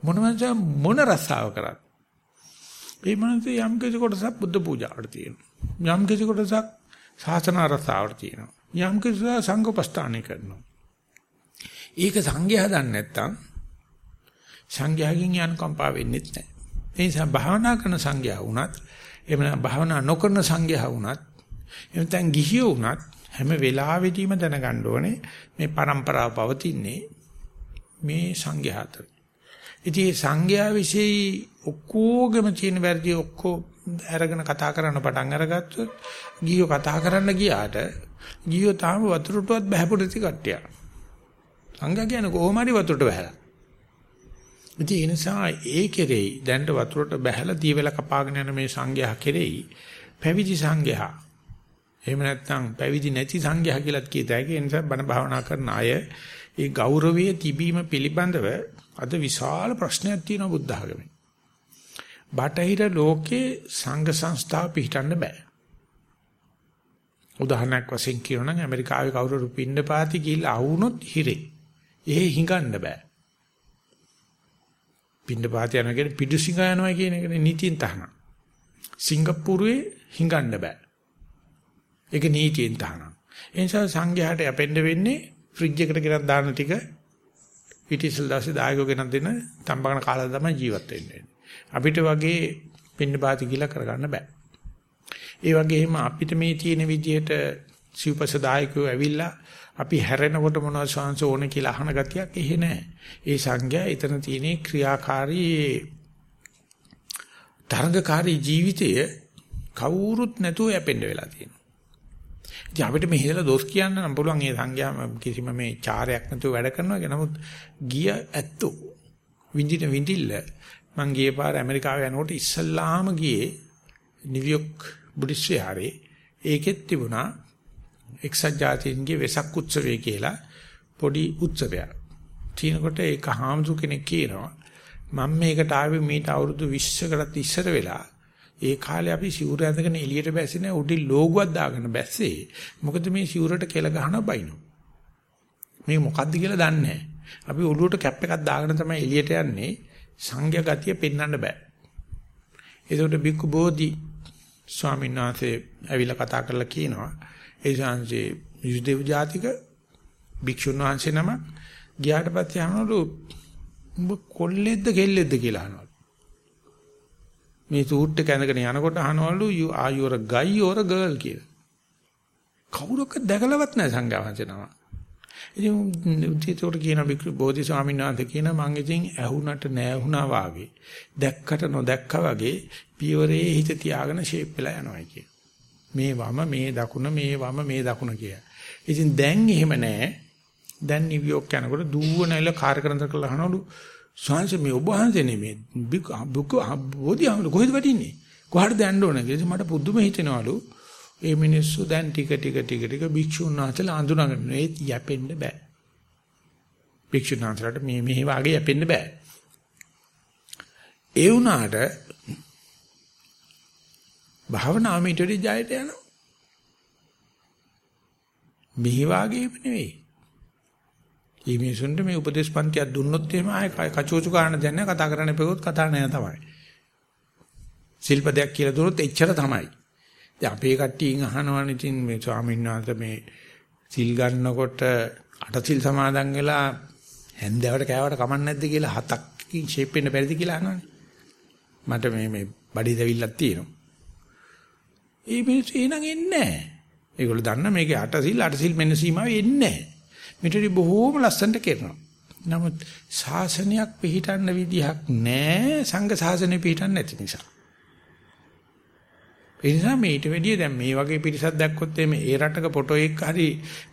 මොනවද මොන රසාව කරත්. ඒ මනසේ යම් කිසි කොටසක් බුද්ධ පූජාවට තියෙනවා. යම් කිසි කොටසක් සාසන රසාවට තියෙනවා. යම් කිසි සංඝපස්ථානය කරනවා. ඒක සංඝය හදන්න නැත්තම් සංඝයාගෙන් යනුකම්පා වෙන්නේ නැහැ. ඒ නිසා භාවනා කරන සංඝයා වුණත් එහෙම නැත්නම් භාවනා නොකරන සංඝයා වුණත් එහෙම නැත්නම් ගිහියෝ වුණත් හැම වෙලාවෙදීම දැනගන්න ඕනේ මේ પરම්පරාව පවතින්නේ මේ සංඝයා අතර. ඉතින් සංඝයා વિશે ඔක්කොගෙම තියෙන වැරදි ඔක්කොම අරගෙන කතා කරන්න පටන් අරගත්තොත් ගියෝ කතා කරන්න ගියාට ගියෝ තාම වතුරටවත් බහැපොඩති කට්ටිය. සංඝයා කියන්නේ කොහොම හරි වතුරට බහැලා. ඉතින් ඒ නිසා ඒ කෙරෙහි දැන්ට වතුරට බහැලා දීවල කපාගෙන යන මේ සංඝයා කෙරෙහි පැවිදි සංඝයා එහෙම නැත්නම් පැවිදි නැති සංඝයා කියලාත් කියත හැකි. ඒ නිසා බණ භාවනා කරන අය ඒ ගෞරවයේ තිබීම පිළිබඳව අද විශාල ප්‍රශ්නයක් තියෙනවා බුද්ධ ආගමේ. බටහිර ලෝකේ සංඝ සංස්ථා පිහිටන්න බෑ. උදාහරණයක් වශයෙන් කියනවා නම් ඇමරිකාවේ කවුරු පින්න පාති ගිහිල්ලා ආවුනොත් හිරේ. එහෙ හිඟන්න බෑ. පින්න පාති යනවා කියන්නේ පිටු සිඟ යනවා කියන එකනේ නීතියෙන් තහනම්. සිංගප්පූරුවේ හිඟන්න බෑ. ඒක නීතියෙන් තහනම්. ඒ නිසා සංඝයාට යැපෙන්න වෙන්නේ ෆ්‍රිජ් එකට ගෙනත් දාන ටික පිටිසල් දැසේ දායකෝ ගෙනත් දෙන තම්බගෙන කාලා තමයි ජීවත් වෙන්නේ. අපිට වගේ පින්න පාති කියලා කරගන්න බෑ. ඒ වගේම අපිට මේ තියෙන විදිහට සිව්පස දායකයෝ ඇවිල්ලා අපි හැරෙනකොට මොනවද ශාංශ ඕන කියලා අහන ගතියක් එහෙ නැහැ. ඒ සංඥා එතන තියෙන ක්‍රියාකාරී තරඟකාරී ජීවිතය කවුරුත් නැතුව යැපෙන්න වෙලා තියෙනවා. ඉතින් අපිට මේ හිතලා දොස් කියන්න නම් පුළුවන් ඒ සංඥා කිසිම මේ චාරයක් නැතුව වැඩ කරනවා කියලා. නමුත් ගිය ඇත්තෝ විඳින විඳිල්ල මං ගියේ පාර ඇමරිකාව යනකොට ඉස්සල්ලාම ගියේ නිව්යෝක් බුද්දිස්ට් විහාරේ ඒකෙත් තිබුණා එක්සත් ජාතීන්ගේ වෙසක් උත්සවය කියලා පොඩි උත්සවයක්. තිනකොට ඒක හාමුදුර කෙනෙක් කියනවා මම මේකට ආවේ මීට අවුරුදු 20කටත් ඉස්සර වෙලා ඒ කාලේ අපි සිවුර ඇඳගෙන එළියට බැස්සේ නැහැ උඩින් ලෝගුවක් දාගෙන බැස්සේ. මොකද මේ සිවුරට කෙල ගහන බයිනෝ. මේ මොකද්ද කියලා දන්නේ නැහැ. අපි ඔළුවට කැප් එකක් දාගෙන තමයි එළියට යන්නේ. සංඝයා ගතිය පෙන්වන්න බෑ. ඒකට බික්කු බෝධි ස්වාමීන් වහන්සේ ඇවිල්ලා කතා කරලා කියනවා ඒ ශාන්සේ යුදෙව් ජාතික භික්ෂුන් වහන්සේ නම ගියාට පස්සේ අහනවලු උඹ කොල්ලෙක්ද කෙල්ලෙක්ද කියලා අහනවලු. මේ සූට් එක ඇඳගෙන යනකොට අහනවලු you are you a guy or a girl? කියලා. කවුරක්වත් දැකලවත් නැහැ සංඝවහන්සේ නම. ඉතින් උදිතෝට කියන බෝධි ස්වාමීන් වහන්සේ කියන මං ඉතින් ඇහුණට නැහැ වාගේ දැක්කට නොදැක්කා වගේ පියවරේ හිත තියාගෙන ෂේප් වෙලා යනවා කිය. මේ වම මේ දකුණ මේ වම මේ දකුණ කිය. ඉතින් දැන් එහෙම නැහැ. දැන් නිව්යෝක් යනකොට දුවනයිල කාර් කරන කරලා අහනවලු ස්වාංශ මේ ඔබ වහන්සේ නෙමේ බුක බෝධි අහන කොහෙද වටින්නේ? කොහටද යන්න ඕන කියලා මට පුදුම හිතෙනවලු. ඒ මිනිස්සු දැන් ටික ටික ටික ටික භික්ෂුන් වහන්සේලා අඳුනගන්න ඒ යැපෙන්න බෑ. භික්ෂුන් වහන්සේලාට මේ මෙහෙ වාගේ යැපෙන්න බෑ. ඒ වුණාට භාවනාව මීටරි ජයට යනවා. මෙහි වාගේම නෙවෙයි. මේ මිනිසුන්ට මේ උපදේශ පන්තියක් දුන්නොත් එහෙම ආය කචෝචු කාරණ දැන කතා කරන්න එපෙකොත් කතා නෑ තමයි. ශිල්පදයක් කියලා දුන්නොත් එච්චර තමයි. දැන් අපේ කට්ටියන් අහනවනේ ඉතින් මේ ස්වාමීන් වහන්සේ මේ සිල් ගන්නකොට අටසිල් සමාදන් වෙලා හැන්දෑවට කෑවට කමක් නැද්ද කියලා හතක් ෂේප් වෙන්න බැරිද කියලා අහනවනේ. මට මේ මේ බඩේ දැවිල්ලක් තියෙනවා. ඒ මිනිස්සු එහෙනම් එන්නේ නැහැ. ඒගොල්ලෝ දන්න මේකේ අටසිල් අටසිල් මෙන්න සීමාව එන්නේ නැහැ. මෙතනදි බොහෝම ලස්සනට කරනවා. නමුත් ශාසනයක් පිළිටන්න විදිහක් නැහැ සංඝ ශාසනය පිළිටන්න නැති නිසා. ඒ නිසා මේට වැඩිය දැන් මේ වගේ පිරිසක් දැක්කොත් එමේ ඒ රටක ෆොටෝ එක හරි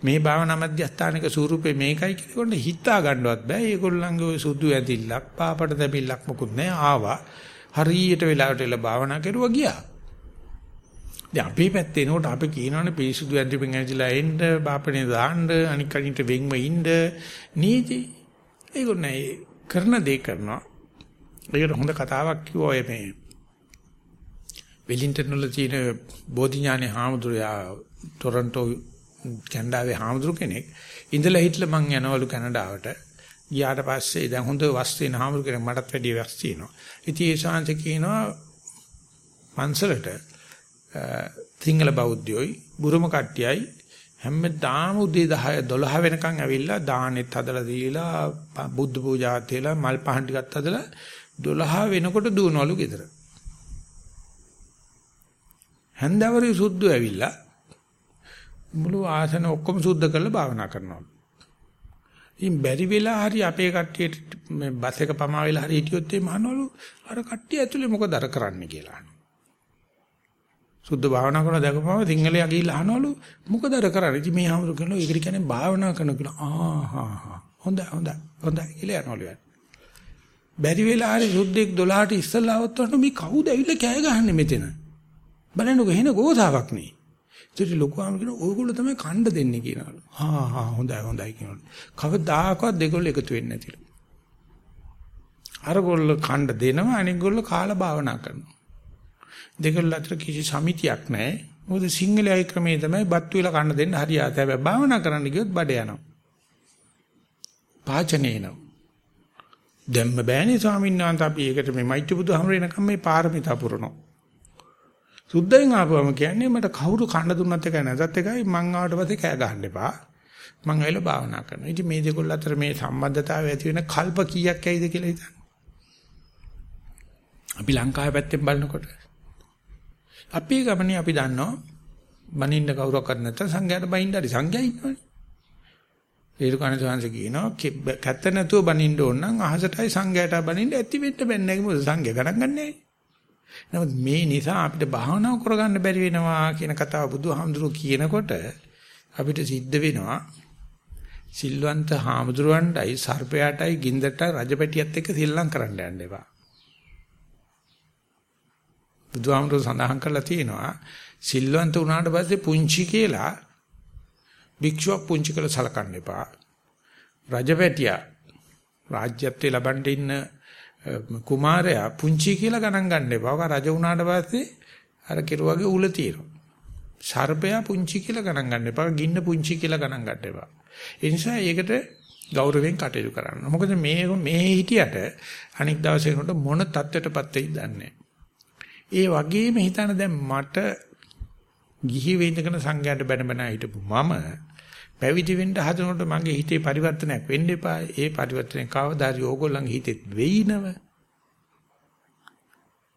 මේ භාවනා මධ්‍යස්ථානික ස්වරූපේ මේකයි කියනකොට හිතා ගන්නවත් බෑ. ඒගොල්ලන්ගේ ওই සුදු ඇඳිල්ලක් පාපඩ දෙපිල්ලක් මොකුත් නෑ ආවා. හරියට වෙලාවට එලා භාවනා කරුවා ගියා. දැන් අපේ පැත්තේ නෝට අපි කියනවනේ පිරිසුදු ඇඳිමින් ඇවිදලා එන්න බාපනේ දාන්න අනික් කනිට වෙන්ව ඉන්න නීති. ඒගොල්ලෝ කරන දේ කරනවා. ඒකට හොඳ කතාවක් කිව්වා මේ වෙලින්ටන් වල තියෙන බෝධිඥානේ හාමුදුරුවෝ ටොරන්ටෝ කැනඩාවේ හාමුදුරු කෙනෙක් ඉඳලා හිටලා මං යනවලු කැනඩාවට ගියාට පස්සේ දැන් හොඳ වස් තියෙන හාමුදුරු කෙනෙක් මටත් වැඩිය වස් තියෙනවා. ඉතින් ඒ ශාන්ත කියනවා පන්සලට සිංහල බෞද්ධයෝයි බුරුම කට්ටියයි හැමදාම උදේ 10 12 වෙනකන් ඇවිල්ලා දානෙත් හදලා දීලා බුද්ධ පූජාත් තියලා මල් පහන් ටිකක් හදලා 12 වෙනකොට දුවනවලු ගෙදර. හන්දවරේ සුද්ධු ඇවිල්ලා මුළු ආසන ඔක්කොම සුද්ධ කරලා භාවනා කරනවා. ඉතින් බැරි වෙලා හරි අපේ කට්ටියට මේ බස් එක පමා වෙලා හරි හිටියොත් එimhe අහනවලු අර කට්ටිය ඇතුලේ මොකද අර කරන්නේ කියලා. සුද්ධ භාවනා කරන දැකපුවම සිංහලයා ගිහිල්ලා අහනවලු මොකද අර කරන්නේ? ඉතින් මේ ආමරු කරනවා ඒකට කියන්නේ භාවනා කරන කියලා. ආ හා හා. හොඳයි හොඳයි හොඳයි කියලා යනවලු. බැරි වෙලා හරි සුද්ධෙක් 12ට ඉස්සල්ලා આવත් මේ කවුද ඇවිල්ලා කෑ ගහන්නේ මෙතන? බලන්නකෝ එහෙන ගෝසාවක් නේ. ඉතින් ලොකුවාම කියන ඔයගොල්ලෝ තමයි කණ්ඩ දෙන්නේ කියනවලු. හා හා හොඳයි හොඳයි කියනවලු. කවදාකවත් දෙගොල්ලෝ එකතු වෙන්නේ නැතිලු. අරගොල්ල කණ්ඩ දෙනවා අනික ගොල්ල කාලා භාවනා කරනවා. දෙගොල්ල අතර කිසි සමිතියක් නැහැ. මොකද සිංහලයි ක්‍රමයේ තමයි බත් වේලා කන්න දෙන්න හරියට. හැබැයි භාවනා කරන්න ගියොත් බඩ යනවා. පාචනේ එනවා. දැම්ම බෑනේ ස්වාමීන් වහන්සේ අපි ඒකට මේ මෛත්‍රී බුදුහමර එනකම් මේ පාරමිතා පුරනවා. සුද්ධයෙන් ආපුවම කියන්නේ මට කවුරු කන්න දුන්නත් එකයි නැතත් එකයි මං ආවට පස්සේ කෑ ගහන්න එපා. මං ඇවිල්ලා භාවනා කරනවා. ඉතින් මේ දෙකොල්ල අතර මේ සම්බන්ධතාවය ඇති වෙන කල්ප කීයක් ඇයිද කියලා හිතන්න. අපි ලංකාවේ පැත්තෙන් බලනකොට අපේ ගමනේ අපි දන්නවා බනින්න කවුරක්වත් නැත්නම් සංඝයාට බයින්න හරි සංඝයා ඉන්නවනේ. ඒක කණ සංස කියනවා කැත්ත නැතුව බනින්න ඕන නම් අහසටයි සංඝයාට බනින්න ඇති වෙන්න බෑ නේද මොකද සංඝයා ගණන් ගන්නෑ. නමුත් මේ නිසා අපිට භාවනාව කරගන්න බැරි වෙනවා කියන කතාව බුදුහාමුදුරුවෝ කියනකොට අපිට සිද්ධ වෙනවා සිල්වන්ත හාමුදුරුවන්ටයි සර්පයාටයි ගින්දරටයි රජපැටියත් එක්ක සිල්ලම් කරන්න යන්න එපා. බුදුහාමුදුරුවෝ සඳහන් කරලා තියෙනවා සිල්වන්ත වුණාට පස්සේ පුංචි කියලා භික්ෂුවක් පුංචි කියලා සලකන්න එපා. රජපැටියා රාජ්‍යත්වයේ ලබන්න ඉන්න කුමාරයා පුංචි කියලා ගණන් ගන්න එපා. ඔක රජ වුණාට පස්සේ අර කෙරුවගේ උල තියෙනවා. සර්පයා පුංචි කියලා ගණන් ගන්න එපා. ගින්න පුංචි කියලා ගණන් ගන්න එපා. ඒ නිසා ඒකට ගෞරවයෙන් කටයුතු කරන්න. මොකද මේ මේ හිටියට අනික් දවසේ උනට මොන தත්වෙටපත් වෙයිද දන්නේ ඒ වගේම හිතන දැන් මට ගිහි වෙඳගෙන සංඝයාට බැන බැන හිටපු මම පැවිදි වෙන්න හදනකොට මගේ හිතේ පරිවර්තනයක් වෙන්න එපා. ඒ පරිවර්තනය කවදා හරි ඕගොල්ලන්ගේ හිතෙත් වෙයිනව.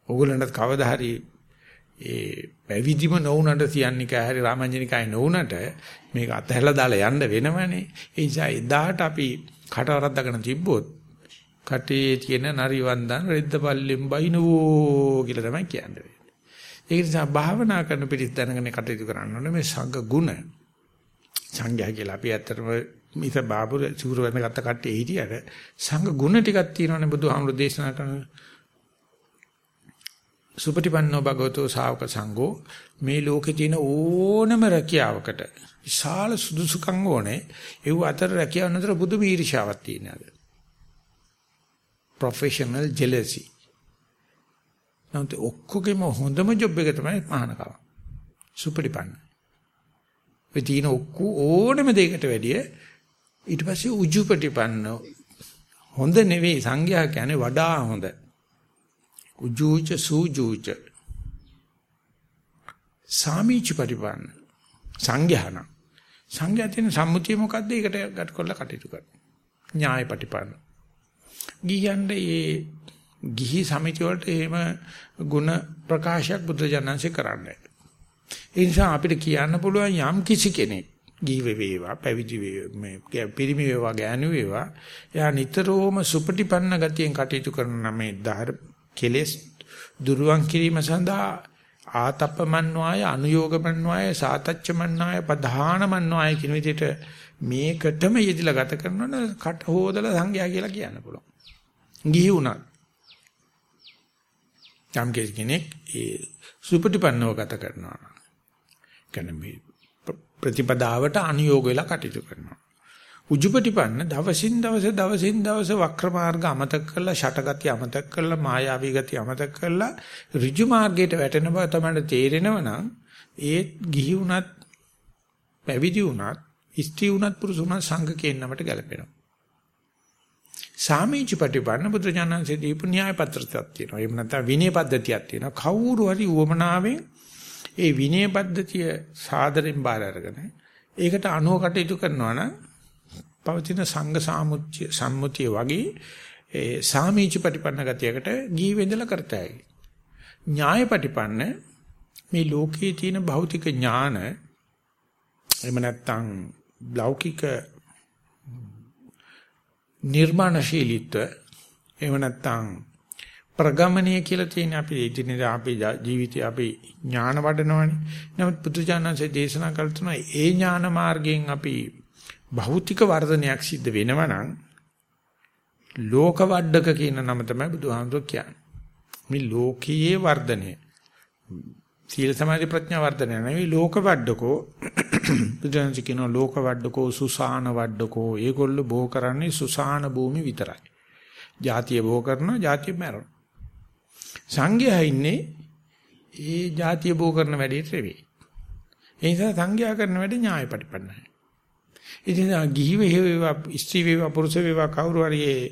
ඕගොල්ලන්ට කවදා හරි ඒ පැවිදිම නොවුනට සියන්නිකයි හරි රාමංජනිකයි නොවුනට මේක අතහැරලා දාලා යන්න වෙනවනේ. ඒ නිසා එදාට අපි කට වරද්දාගෙන තිබ්බොත් කටේ තියෙන නරි වන්දන රෙද්දපල්ලෙන් බයිනෝ කියලා තමයි කියන්නේ. ඒ නිසා භාවනා කරන පිළිස් දැනගෙන කටයුතු කරන්න ඕනේ මේ සංඝ ගුණ. සංඝයා කියලා. අපි ඇත්තටම මිස බාබුර චූර වෙනගත්ත කට්ටිය හිටියට සංඝ ගුණ ටිකක් තියෙනවනේ බුදුහාමුදුරු දේශනා කරන සුපටිපන්නෝ භගවතෝ ශාවක සංඝෝ මේ ලෝකේ තියෙන ඕනම රැකියාවකට විශාල සුදුසුකම් ඕනේ. ඒව අතර රැකියාව නතර බුදු මීර්ෂාවක් තියෙනවා professional jealousy. නැන්ත ඔක්කොගෙම හොඳම ජොබ් එක තමයි මහානකම සුපටිපන්න. ඔය තියෙන ඔක්කො ඕනම දෙයකට වැඩිය ඊට පස්සේ උජුපටිපන්න හොඳ නෙවෙයි සංඝයා කියන්නේ වඩා හොඳ. උජූච සූජූච. සාමීච පරිපන්න සංඝයාන සංඝයා තියෙන සම්මුතිය මොකද්ද? ඒකට ගැට කරලා කටයුතු කරනවා. ඥාය පරිපන්න ගියන්නේ ඒ ගිහි සමිතිය වලට එහෙම ಗುಣ ප්‍රකාශයක් බුද්ධ ජනන්සේ කරන්නේ. ඒ නිසා අපිට කියන්න පුළුවන් යම් කිසි කෙනෙක් ගීව වේවා පැවිදි මේ පිරිමි වේවා ගෑනු වේවා එයා නිතරම සුපටිපන්න ගතියෙන් කටයුතු කරන මේ ධාර කෙලෙස් දුරුවන් කිරීම සඳහා ආතප්පමන්්වාය අනුയോഗමන්්වාය සාතච්චමන්්වාය ප්‍රධානමන්්වාය කියන විදිහට මේකටම යෙදිලා ගත කරනවනේ කට හොදලා සංඝයා කියලා කියන්න පුළුවන්. ගිහි වුණා. යම් කෙනෙක් ඒ සුපටිපන්නව ගත කරනවා. කියන්නේ ප්‍රතිපදාවට අනුയോഗ වෙලා කටයුතු කරනවා. උජුපටිපන්න දවසින් දවස දවසින් දවස වක්‍ර මාර්ග අමතක කරලා ෂටගති අමතක කරලා මායාවී ගති අමතක කරලා ඍජු මාර්ගයට වැටෙන බව තමයි තේරෙනව නම් ඒ ගිහි වුණත් පැවිදි වුණත් ස්ත්‍රී වුණත් පුරුෂ වුණත් සංඝ කියන නමට ගැලපෙනවා. සාමීච ප්‍රතිපන්න බුදු ඥානසේ දීපු න්‍යාය පත්‍රයක් තියෙනවා. එහෙම නැත්නම් විනය පද්ධතියක් තියෙනවා. කවුරු හරි උවමනාවෙන් ඒ විනය පද්ධතිය සාදරෙන් බාර අරගෙන ඒකට අනුව කටයුතු කරනවා නම් පවතින සංඝ සාමුච්චය සම්මුතිය වගේ ඒ සාමීච ප්‍රතිපන්න ගතියකට ගිහි වෙඳලා කරතයි. ඥාය ප්‍රතිපන්න මේ ලෝකයේ තියෙන භෞතික ඥාන එහෙම නැත්නම් ලෞකික නිර්මාණශීලීත්ව එහෙම නැත්නම් ප්‍රගමණීය කියලා තියෙන අපි ඉදිනදා අපේ ජීවිතය අපි ඥාන වඩනවනේ. නමුත් පුදුජානන්සේ දේශනා කළ තුන ඒ ඥාන මාර්ගයෙන් අපි භෞතික වර්ධනයක් සිද්ධ වෙනවා නම් ලෝක වඩක කියන නම තමයි බුදුහාමුදුරුවෝ කියන්නේ. මේ ලෝකයේ වර්ධනය. සීල සමාධි ප්‍රඥා වර්ධනය නෙවෙයි ලෝක වඩකෝ බුදුන්සේ කියනවා ලෝක වඩකෝ සුසාන වඩකෝ ඒගොල්ලෝ බෝ කරන්නේ සුසාන භූමි විතරයි. ජාතිය බෝ කරනවා ජාතිය මැරෙනවා. සංඝයා ඉන්නේ ඒ ජාතිය බෝ කරන වැඩේට වෙයි. ඒ නිසා සංඝයා කරන වැඩේ ඥාය පරිපන්නයි. ඉතින් ගිහි වේවා ස්ත්‍රී වේවා පුරුෂ වේවා කවුරු හරි ඒ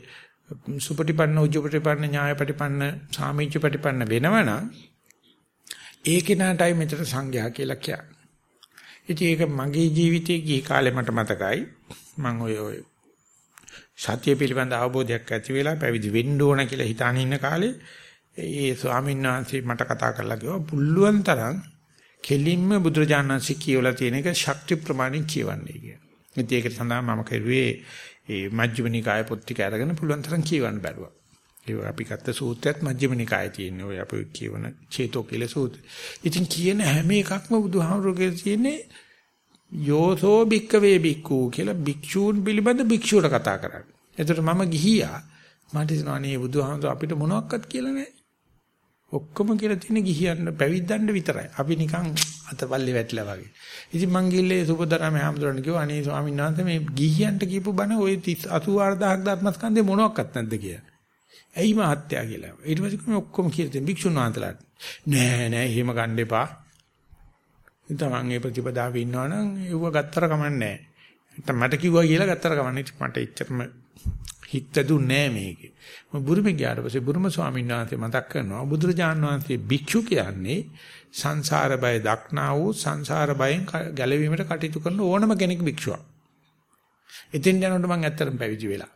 සුපටිපන්න උජුපටිපන්න ඥායපටිපන්න සාමීචපටිපන්න වෙනවනම් ඒ කෙනාටයි මෙතන සංඝයා කියලා කියන්නේ. ඉතින් ඒක මගේ ජීවිතයේ ගිහි කාලේ මට මතකයි. මම ඔය ඔය සත්‍ය පිළිබඳ අවබෝධයක් ඇති වෙලා පැවිදි වෙන්න ඕන කියලා හිතාන ඉන්න කාලේ ඒ ස්වාමීන් වහන්සේ මට කතා කරලා කිව්වා පුල්ලුවන් තරම් කෙලින්ම බුදුරජාණන් වහන්සේ කියවලා තියෙන එක ශක්ති ප්‍රමාණින් කියවන්නේ කියලා. ඉතින් ඒක සඳහා මම කරුවේ ඒ මජ්ක්‍ධිම නිකාය පොත් ටික අරගෙන පුළුවන් තරම් කියවන්න බැලුවා. ඒ අපි ගත්ත සූත්‍රයත් මජ්ක්‍ධිම නිකායේ තියෙන්නේ. ඔය අපි කියවන චේතෝ කියලා සූත්‍රය. ඉතින් කියන හැම එකක්ම බුදුහාමුදුරුවෝ තියෙන්නේ යෝසෝ භික්කවේ භික්ඛු කියලා භික්ෂූන් පිළිබඳ භික්ෂුවට කතා කරන්නේ. එතකොට මම ගිහියා මට හිතෙනවා නේ බුදුහාමුදුරුවෝ අපිට මොනවත් කියලා නැහැ. ඔක්කොම කියලා තියෙන ගිහියන්න පැවිද්දන්න විතරයි. අපි නිකන් අතපල්ලේ වැටලා වගේ. ඉතින් මං ගිල්ලේ සුබතරම හැමදෙරණ කිව්වා අනේ ස්වාමීන් වහන්සේ මේ ගිහියන්ට කියපු බණ ওই 84000ක් ධර්මස්කන්ධේ මොනවත් නැද්ද කියලා. ඇයි මහත්තයා කියලා. ඊට පස්සේ මේ ඔක්කොම කියලා තියෙන භික්ෂුන් වහන්සේලාට. නෑ නෑ එහෙම ගන්න එපා. තමන් මේ ප්‍රතිපදාවේ ඉන්නවනම් ඒව ගත්තර කමන්නේ නෑ. මට කිව්වා කියලා ගත්තර කමන්නේ මට එච්චරම හිත දුන්නේ මේකේ. මම බුරුමේ ගියාට පස්සේ බුරුම ස්වාමීන් වහන්සේ මතක් කරනවා බුදුරජාන් වහන්සේ භික්ෂු කියන්නේ සංසාර බය දක්නා වූ සංසාර බයෙන් ගැලවීමට කටයුතු කරන ඕනම කෙනෙක් භික්ෂුවක්. ඉතින් යනකොට මම ඇත්තටම පැවිදි වෙලා.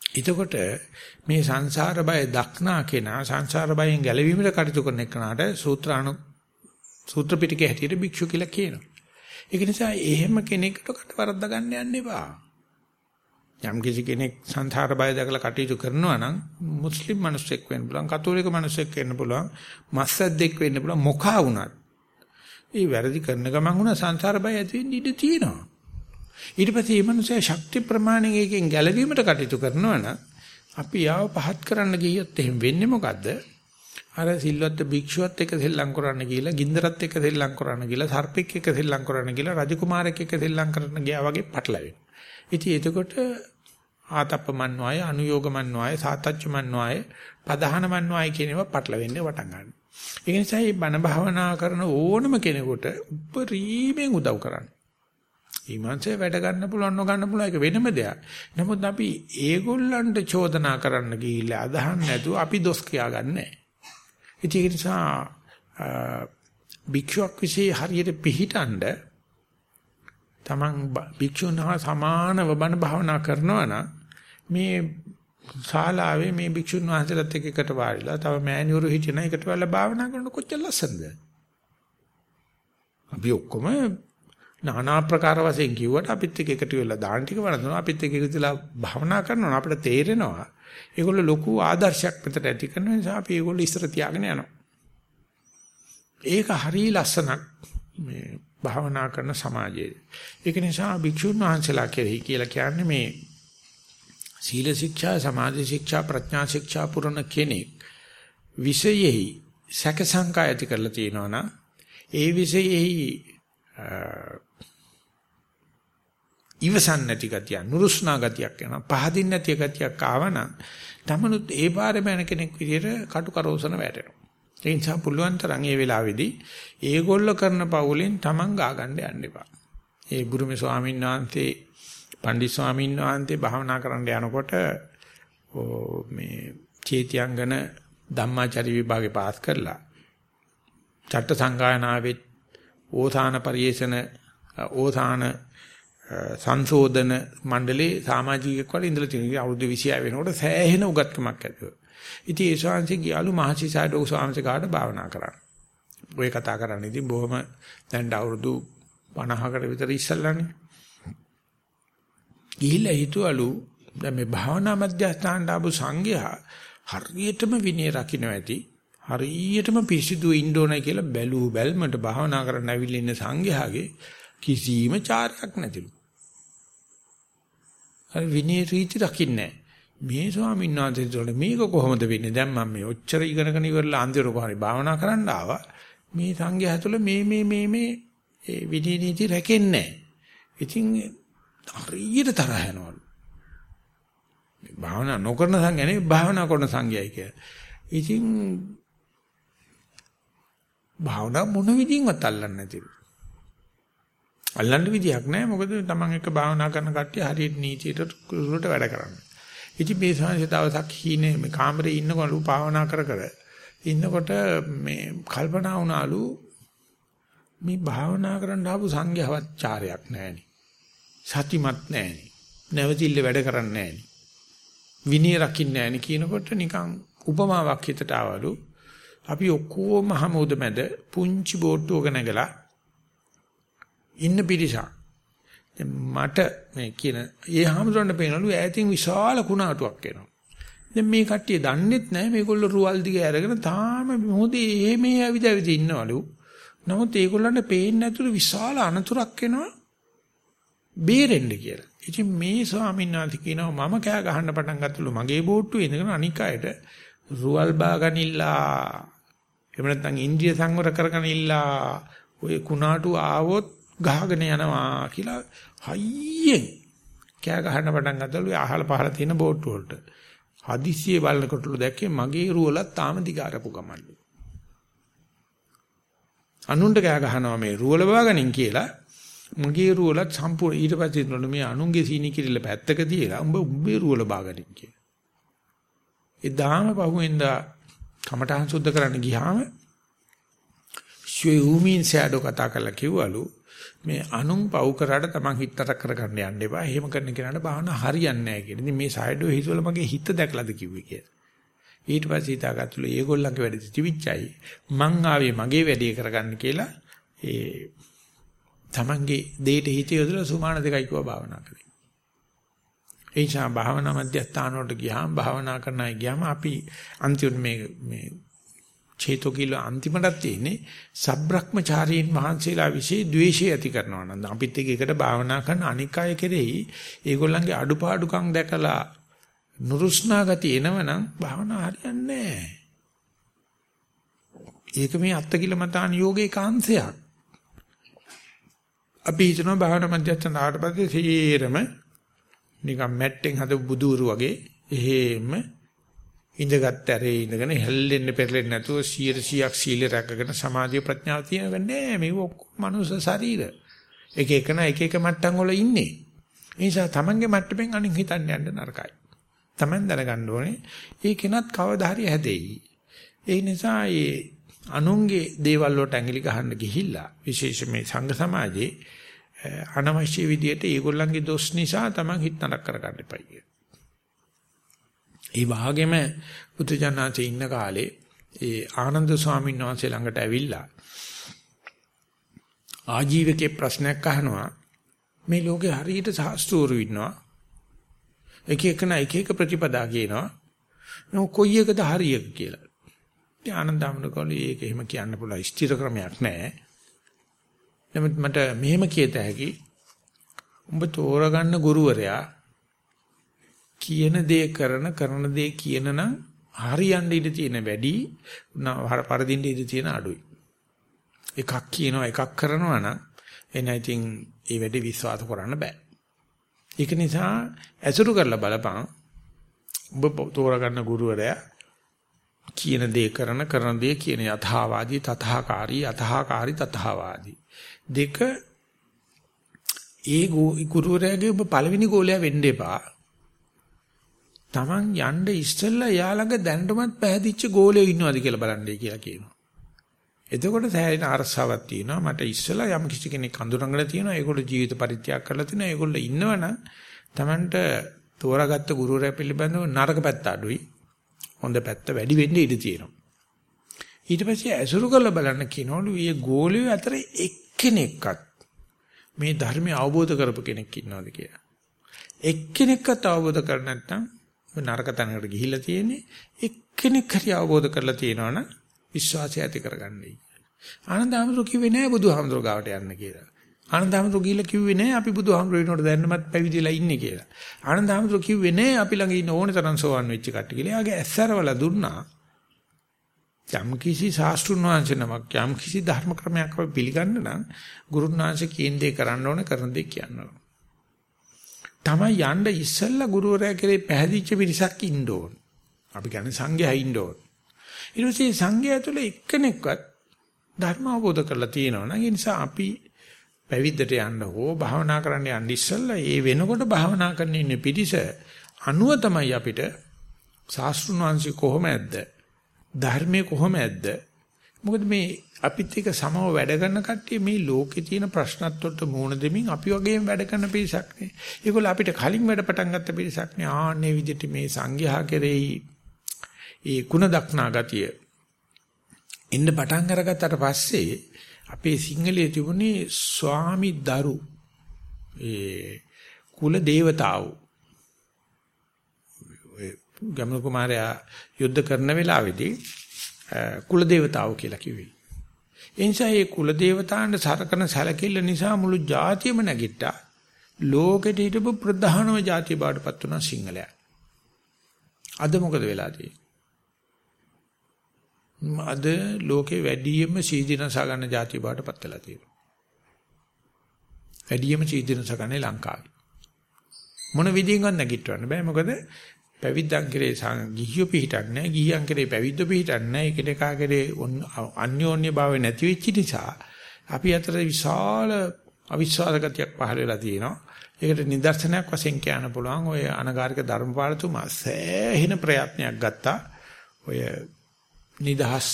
එතකොට මේ සංසාර බය දක්නා කෙනා සංසාර බයෙන් ගැලවීමට කටයුතු කරන එකනට සූත්‍රාණු සූත්‍ර පිටකේ හැටියට භික්ෂු කියලා කියනවා. ඒක නිසා එහෙම කෙනෙකුට කට වරද්ද ගන්න යන්න එපා. යම් කිසි කෙනෙක් සංසාර බය දැකලා කටයුතු කරනවා නම් මුස්ලිම් මිනිස්සෙක් වෙන්න පුළුවන් කතෝලික මිනිස්සෙක් වෙන්න පුළුවන් මස්සද්දෙක් වෙන්න පුළුවන් මොකා වුණත්. ඒ වැරදි කරන ගමන් වුණා සංසාර බය ඇති වෙන්න ඉඩ තියෙනවා. ඊට පස්සේ මේ මිනිස්සයා ශක්ති ප්‍රමාණයකින් ගැලවීමට කටයුතු කරනවා නම් අපි යාව පහත් කරන්න ගියොත් එහෙම වෙන්නේ මොකද්ද? අර සිල්වත් භික්ෂුවත් එක්ක සෙල්ලම් කරන්න ගිහලා ගින්දරත් එක්ක සෙල්ලම් කරන්න ගිහලා සර්පෙක් එක්ක සෙල්ලම් කරන්න ගිහලා රජකුමාරයෙක් එක්ක සෙල්ලම් කරන්න ගියා වගේ පටලවෙනවා. ඉතින් එතකොට ආතප්පමන්්වාය අනුയോഗමන්්වාය සාතච්චමන්්වාය පදහනමන්්වාය කියන ඒවා පටලවෙන්න වටන් ගන්නවා. ඒ නිසා මේ බණ භාවනා කරන ඕනම කෙනෙකුට උපරිමයෙන් උදව් කරන්න. ඊමණසේ වැඩ ගන්න පුළුවන් නොගන්න පුළුවන් ඒක වෙනම දෙයක්. නමුත් අපි ඒගොල්ලන්ට චෝදනා කරන්න ගිහිල්ලා අදහන් නැතුව අපි දොස් කියාගන්නේ. ඒ නිසා භික්ෂුවක් විශ්ේ හරියට පිහිටන්නේ තමන් භික්ෂුන් හා සමානව බණ භාවනා කරනවා නම් මේ ශාලාවේ මේ භික්ෂුන් වහන්සේලාත් එක්ක එකට වාඩිලා තව මෑණිවරු හිටින එකට වෙලා භාවනා කරන කොච්චර ලස්සනද? අපි ඔක්කොම নানা ප්‍රකාර වශයෙන් කිව්වට අපිත් එක්ක එකතු වෙලා දාන ටික වරනවා අපිත් එක්ක එකතුලා භාවනා කරනවා අපිට තේරෙනවා ඒගොල්ලෝ ලොකු ආදර්ශයක් මෙතට ඇති කරන නිසා අපි ඒගොල්ලෝ ඉස්සර තියාගෙන යනවා. ඒක හරිය ලස්සනක් මේ භාවනා කරන සමාජයේ. ඒක නිසා භික්ෂුන් වහන්සේලා කෙරෙහි කියලා කියන්නේ මේ සීල ශික්ෂා, සමාධි ශික්ෂා, ප්‍රඥා ශික්ෂා පුරන කෙනෙක් විෂයෙහි සැක සංකා ඇති කරලා තියෙනවා නම් ඒ විෂයෙහි ඉවසන් නැති ගතිය, නුරුස්නා ගතියක් යනවා. පහදින් නැති ගතියක් ආවනම් තමනුත් ඒ පාරේ යන කෙනෙක් විදිහට කටු කරෝසන වැටෙනවා. ඒ නිසා පුළුවන් තරම් මේ වෙලාවේදී ඒගොල්ල කරන පවුලෙන් Taman ගා ගන්න යන්න එපා. ඒ බුරුමේ ස්වාමීන් වහන්සේ පණ්ඩිත ස්වාමීන් වහන්සේ භාවනා කරන්න යනකොට මේ චේතියංගන ධම්මාචාරි විභාගේ පාස් කරලා චට්ට සංගායනාවේ ඕසාන පරිේශන ඕසාන සංශෝධන මණ්ඩලයේ සමාජිකයෙක් වගේ ඉඳලා තියෙනවා. අවුරුදු 26 වෙනකොට සෑහෙන උගත්කමක් ඇතිව. ඉතින් ඒ ශාන්සේ ගියාලු මහසිසාරද උසාමසේ කාට භාවනා කරන්න. ඔය කතා කරන්නේ ඉතින් බොහොම දැන් අවුරුදු 50කට විතර ඉස්සල්ලානේ. ගිහිල්ලා හිතුවලු දැන් මේ භාවනා මධ්‍යස්ථානට ආපු සංඝයා හරියටම විනය රකින්න ඇති. හරියටම පිසිදු ඉන්න ඕනයි කියලා බැලූ බැල්මට භාවනා කරන්න ඇවිල්ලා ඉන්න සංඝයාගේ කිසිම චාරයක් නැතිලු. අර විනය රීති රකින්නේ මේ ස්වාමීන් වහන්සේ මේක කොහොමද වෙන්නේ? දැන් මම මේ ඔච්චර ඉගෙනගෙන ඉවරලා අන්තිමට කොහරි භාවනා කරන්න ආවා. මේ සංඝයා තුළ මේ මේ මේ මේ ඒ විනය නීති රැකෙන්නේ නැහැ. ඉතින් හරියට තරහ යනවලු. භාවනා නොකරන සංඝයා නෙවෙයි භාවනා කරන සංඝයයි කියලා. ඉතින් භාවනා මොන විදිහින්වත් අල්ලන්නේ නැතිලු. අල්ලන්න විදියක් නැහැ මොකද තමන් එක්ක භාවනා කරන කට්ටිය හරියට නීතියට කුරුලට වැඩ කරන්නේ. ඉතින් මේ සංසය දවසක් හීනේ මේ කාමරේ ඉන්නකොට භාවනා කර කර ඉන්නකොට මේ කල්පනා වුණාලු මේ භාවනා කරන්න ආපු සංඝයාවත් චාරයක් නැහෙනි. සතිමත් නැහෙනි. නැවතිල්ල වැඩ කරන්නේ නැහෙනි. විනය රකින්නේ නැහෙනි කියනකොට නිකන් උපමාවක් හිතට ආවලු. අපි ඔක්කොම හමුද මැද පුංචි බෝට්ටුවක නැගලා ඉන්න පිරිසක්. මට මේ කියන ඒ හමුදුරන්න පේනලු ඈතින් විශාල කුණාටුවක් එනවා. දැන් මේ කට්ටිය දන්නෙත් නැහැ මේගොල්ලෝ රුවල් දිගේ අරගෙන තාම මොහොතේ එහෙම ඇවිද ඇවිද ඉන්නවලු. නමුත් ඒගොල්ලන්ට පේන්නේ නැතුළු විශාල අනතුරක් එනවා බේරෙන්න කියලා. ඉතින් මේ ස්වාමීන් වහන්සේ කියනවා මම කෑ ගහන්න පටන් ගත්තලු මගේ බෝට්ටුවේ ඉඳගෙන අනික් අයට රුවල් බාගනිලා එහෙම නැත්නම් ඉන්ද්‍රිය සංවර කරගනිලා ඔය කුණාටු ආවොත් ගහගෙන යනවා කියලා හයියෙන් කෑ ගහන්න පටන් ගත්තලු අහල පහල තියෙන බෝට්ටු වලට. හදිස්සියේ බලනකොටලු දැක්කේ මගේ රුවලත් තාම දිගාරපු ගමන්ලු. අනුන්ට කෑ ගහනවා මේ රුවල බාගනින් කියලා මගේ රුවලත් සම්පූර්ණ ඊට පස්සේ හිතනවලු මේ අනුන්ගේ සීනි කිරිල්ල පැත්තක තියලා උඹ උඹේ රුවල බාගනින් කියලා. එදාම පහුවෙන්දා කමඨහං සුද්ධ කරන්න ගියාම ෂුයුමින් සෑඩෝ කතා කරලා කිව්වලු මේ අනුන් පව් කරාට තමන් හිතට කරගන්න යන්න එපා. එහෙම කරන කෙනාට භාවනා හරියන්නේ නැහැ කියලා. ඉතින් මේ සයිඩෝ හිතවල මගේ හිත දැකලාද කිව්වේ කියලා. ඊට පස්සේ හිතාගත්තලු ඒගොල්ලන්ගේ වැඩේ තිබිච්චයි. මං ආවේ මගේ වැඩේ කරගන්න කියලා ඒ තමන්ගේ දෙයට හිත යොදලා සුමාන දෙකයි කිව්වා භාවනා කරේ. ඒ නිසා භාවනා මධ්‍යස්ථාන වලට ගියාම භාවනා කරන අය ගියාම අපි අන්තිමට මේ මේ චේතෝකිල අන්තිමටත් තියෙන්නේ සබ්‍රක්‍මචාරීන් වහන්සේලා વિશે ද්වේෂය ඇති කරනවා නම් අපිත් එක්ක එකට භාවනා කරන අනික් අය කෙරෙහි ඒගොල්ලන්ගේ අඩුපාඩුකම් දැකලා නුරුස්නා ගති එනවනම් භාවනා හරියන්නේ නැහැ. ඒක මේ අත්කිලමතාන යෝගේ කාංශයක්. අපි හිතනවා භාවනා මධ්‍යස්ථාන ආවට පස්සේ සීරම නිකන් මැට්ටෙන් හදපු බුදුරු වගේ එහෙම ඉඳගත් ඇරේ ඉඳගෙන හැල්ලෙන්න පෙරලෙන්නේ නැතුව 100ක් සීල රැකගෙන සමාධිය ප්‍රඥාව තියෙනව නෑ මේ ඔක්කොම මනුස්ස ශරීර. එක එකන එක එක මට්ටම් වල ඉන්නේ. ඒ නිසා Tamange මට්ටමින් අනින් හිතන්න යන්න නරකයි. Taman දැනගන්න ඕනේ ඒ කෙනත් කවදා හරි හැදෙයි. ඒ නිසා ඒ අනුන්ගේ දේවල් වලට ඇඟිලි ගහන්න ගිහිල්ලා විශේෂ මේ සංඝ සමාජයේ අනවශ්‍ය විදියට ඒගොල්ලන්ගේ දොස් නිසා Taman හිත නරක කරගන්න එපයි. ඒ වාගේම බුදුජානනාංශේ ඉන්න කාලේ ඒ ආනන්ද ස්වාමීන් වහන්සේ ළඟට ඇවිල්ලා ආජීවකේ ප්‍රශ්නයක් අහනවා. මේ ලෝකේ හරියට සාස්ත්‍රූරු ඉන්නවා. එක එකන එක එක ප්‍රතිපදා කියනවා. නෝ කොයි එකද හරියක කියලා. ඉතින් ආනන්දමන කෝලේ ඒක එහෙම කියන්න පුළුවන්. ස්ථිර ක්‍රමයක් නැහැ. නමුත් මට මෙහෙම කියත හැකි උඹ තෝරගන්න ගුරුවරයා කියන දේ කරන කරන දේ කියන නම් හරියන්න ඉඩ තියෙන වැඩි පරදින්න ඉඩ තියෙන අඩුයි. එකක් කියනවා එකක් කරනවා නම් එන ඉතින් ඒ වැඩි විශ්වාස කරන්න බෑ. ඒක නිසා ඇසුරු කරලා බලපන් ඔබ තෝරගන්න ගුරුවරයා කියන දේ කරන කරන දේ කියන යථාවාදී තථාකාරී යථාකාරී තථාවාදී දෙක ඒ ගුරුවරයාගේ ඔබ පළවෙනි ගෝලයා වෙන්න එපා Taman යන්න ඉස්සෙල්ලා යා ළඟ දැනටමත් පැහැදිච්ච ගෝලයෝ ඉන්නවද කියලා බලන්නයි කියලා කියනවා. එතකොට සෑහෙන අරසාවක් තියෙනවා. මට ඉස්සලා යම් කිසි කෙනෙක් අඳුරංගලා තියෙනවා. ඒගොල්ලෝ ජීවිත පරිත්‍යාග කරලා තියෙනවා. ඒගොල්ලෝ ඉන්නවනම් Tamanට තෝරාගත්ත ගුරුවරයා පිළිබඳව නරක පැත්ත අඩුයි. හොඳ පැත්ත වැඩි වෙන්න ඉඩ තියෙනවා. ඊට පස්සේ ඇසුරු කරලා බලන්න කියනවලු මේ ගෝලියෝ අතර එක්කෙනෙක්වත් මේ ධර්මය අවබෝධ කරපු කෙනෙක් ඉන්නවද කියලා. එක්කෙනෙක්වත් අවබෝධ කර නැත්නම් නරක තැනකට ගිහිල්ලා තියෙන්නේ එක්කෙනෙක් හරි අවබෝධ කරලා තියෙනවනම් විශ්වාසය ඇති කරගන්නයි. ආනන්දහමතුරු කිව්වේ නෑ බුදුහාමුදුර ගාවට යන්න කියලා. ආනන්දහමතුරු ගිහිල්ලා කිව්වේ නෑ අපි බුදුහාමුදුර වෙනකොට දැන්නමත් පැවිදිලා ඉන්නේ කියලා. ආනන්දහමතුරු කිව්වේ නෑ අපි ළඟ ඉන්න ඕනේ තරම් සෝවන් වෙච්ච කට්ටිය කියලා. එයාගේ ඇස්සරවල දුන්නා. යම් කිසි ශාස්ත්‍රුන් වහන්සේ නමක් යම් කිසි ධර්ම ක්‍රමයක් අපි පිළිගන්න නම් ගුරුන් වහන්සේ කියන දේ කරන්න ඕනේ කරන දේ කියන්න ඕනේ. තමයි යන්න ඉස්සෙල්ලා ගුරුවරයා කෙරේ පැහැදිච්ච පිරිසක් ඉන්න ඕන. අපි කියන්නේ සංඝයා ඉන්න ඕන. ඊට පස්සේ සංඝයා තුළ එක්කෙනෙක්වත් ධර්ම අවබෝධ කරලා තියෙනවා නම් ඒ නිසා අපි පැවිද්දට යන්න හෝ භාවනා කරන්න යන්න ඉස්සෙල්ලා ඒ වෙනකොට භාවනා කරන්න ඉන්නේ පිටිස අනුව තමයි අපිට ශාස්ත්‍රුන් වහන්සේ කොහොමද ධර්මයේ කොහොමද මොකද මේ අපිත් එක්ක සමව වැඩ කරන කට්ටිය මේ ලෝකේ තියෙන ප්‍රශ්නත් වලට මුහුණ දෙමින් අපි වගේම වැඩ කරන පිරිසක් නේ. ඒගොල්ලෝ අපිට කලින් වැඩ පටන් ගත්ත පිරිසක් නේ. ආන්නේ විදිහට මේ සංඝයා කෙරෙහි ඒ ಗುಣ දක්නා ගතිය එන්න පටන් අරගත්තට පස්සේ අපේ සිංහලයේ තිබුණේ ස්වාමි දරු ඒ කුල දේවතාවෝ ගමන කුමාරයා යුද්ධ කරන වෙලාවේදී කුල දේවතාවෝ කියලා කිව්වේ. ඒ නිසා මේ කුල දේවතාවන්ට සරකන සැලකිල්ල නිසා මුළු ජාතියම නැගිට්ටා. ලෝකෙට හිටපු ප්‍රධානම ජාතිය බාටපත් වුණා සිංහලයා. අද මොකද වෙලා අද ලෝකේ වැඩියෙන්ම සීදීනස ගන්න ජාතිය බාටපත් වෙලා තියෙනවා. වැඩියෙන්ම සීදීනස ගන්නේ ලංකාවේ. මොන විදිහෙන්වත් නැගිටවන්න බෑ මොකද පැවිද්දන් කෙරේ ගිහියෝ පිහිටන්නේ නැහැ. ගිහියන් කෙරේ පැවිද්දෝ පිහිටන්නේ නැහැ. එකිනෙකා කෙරේ අන්‍යෝන්‍ය භාවය නැති වෙච්ච නිසා අපි අතර විශාල අවිශ්වාස ගතියක් පහළ වෙලා තියෙනවා. ඒකට නිදර්ශනයක් වශයෙන් කියන්න පුළුවන් ඔය අනගාരിക ධර්මපාලතුමා සෑහෙන ප්‍රයත්නයක් ගත්තා. ඔය නිදහස්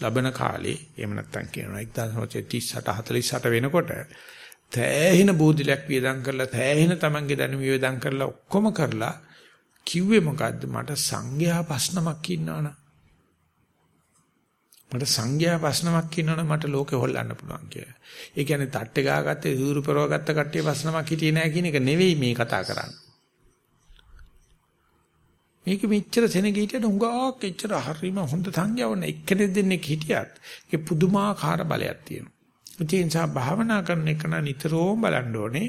ලබන කාලේ එහෙම නැත්තම් කියනවා 1938 48 වෙනකොට තෑහෙන බෝධිලක් වියදම් කරලා තෑහෙන තමන්ගේ දැනුම වියදම් කරලා ඔක්කොම කරලා කිව්වේ මොකද්ද මට සංඝයා ප්‍රශ්නමක් ඉන්නවනම් මට සංඝයා ප්‍රශ්නමක් ඉන්නවනම් මට ලෝකෙ හොල්ලන්න පුළුවන් කියලා. ඒ කියන්නේ තට්ටේ ගාගත්තේ දూరు පරවගත්ත කට්ටිය ප්‍රශ්නමක් හිටියේ නැහැ කියන එක නෙවෙයි මේ කතා කරන්නේ. මේක මෙච්චර සෙනගීටියට හුඟක් එච්චර හරීම හොඳ සංඥාව නැ එක්කෙනෙක් දෙන්නෙක් හිටියත් ඒක පුදුමාකාර බලයක් තියෙනවා. ඒ නිසා භාවනා කරන එක නිතරම බලන්න ඕනේ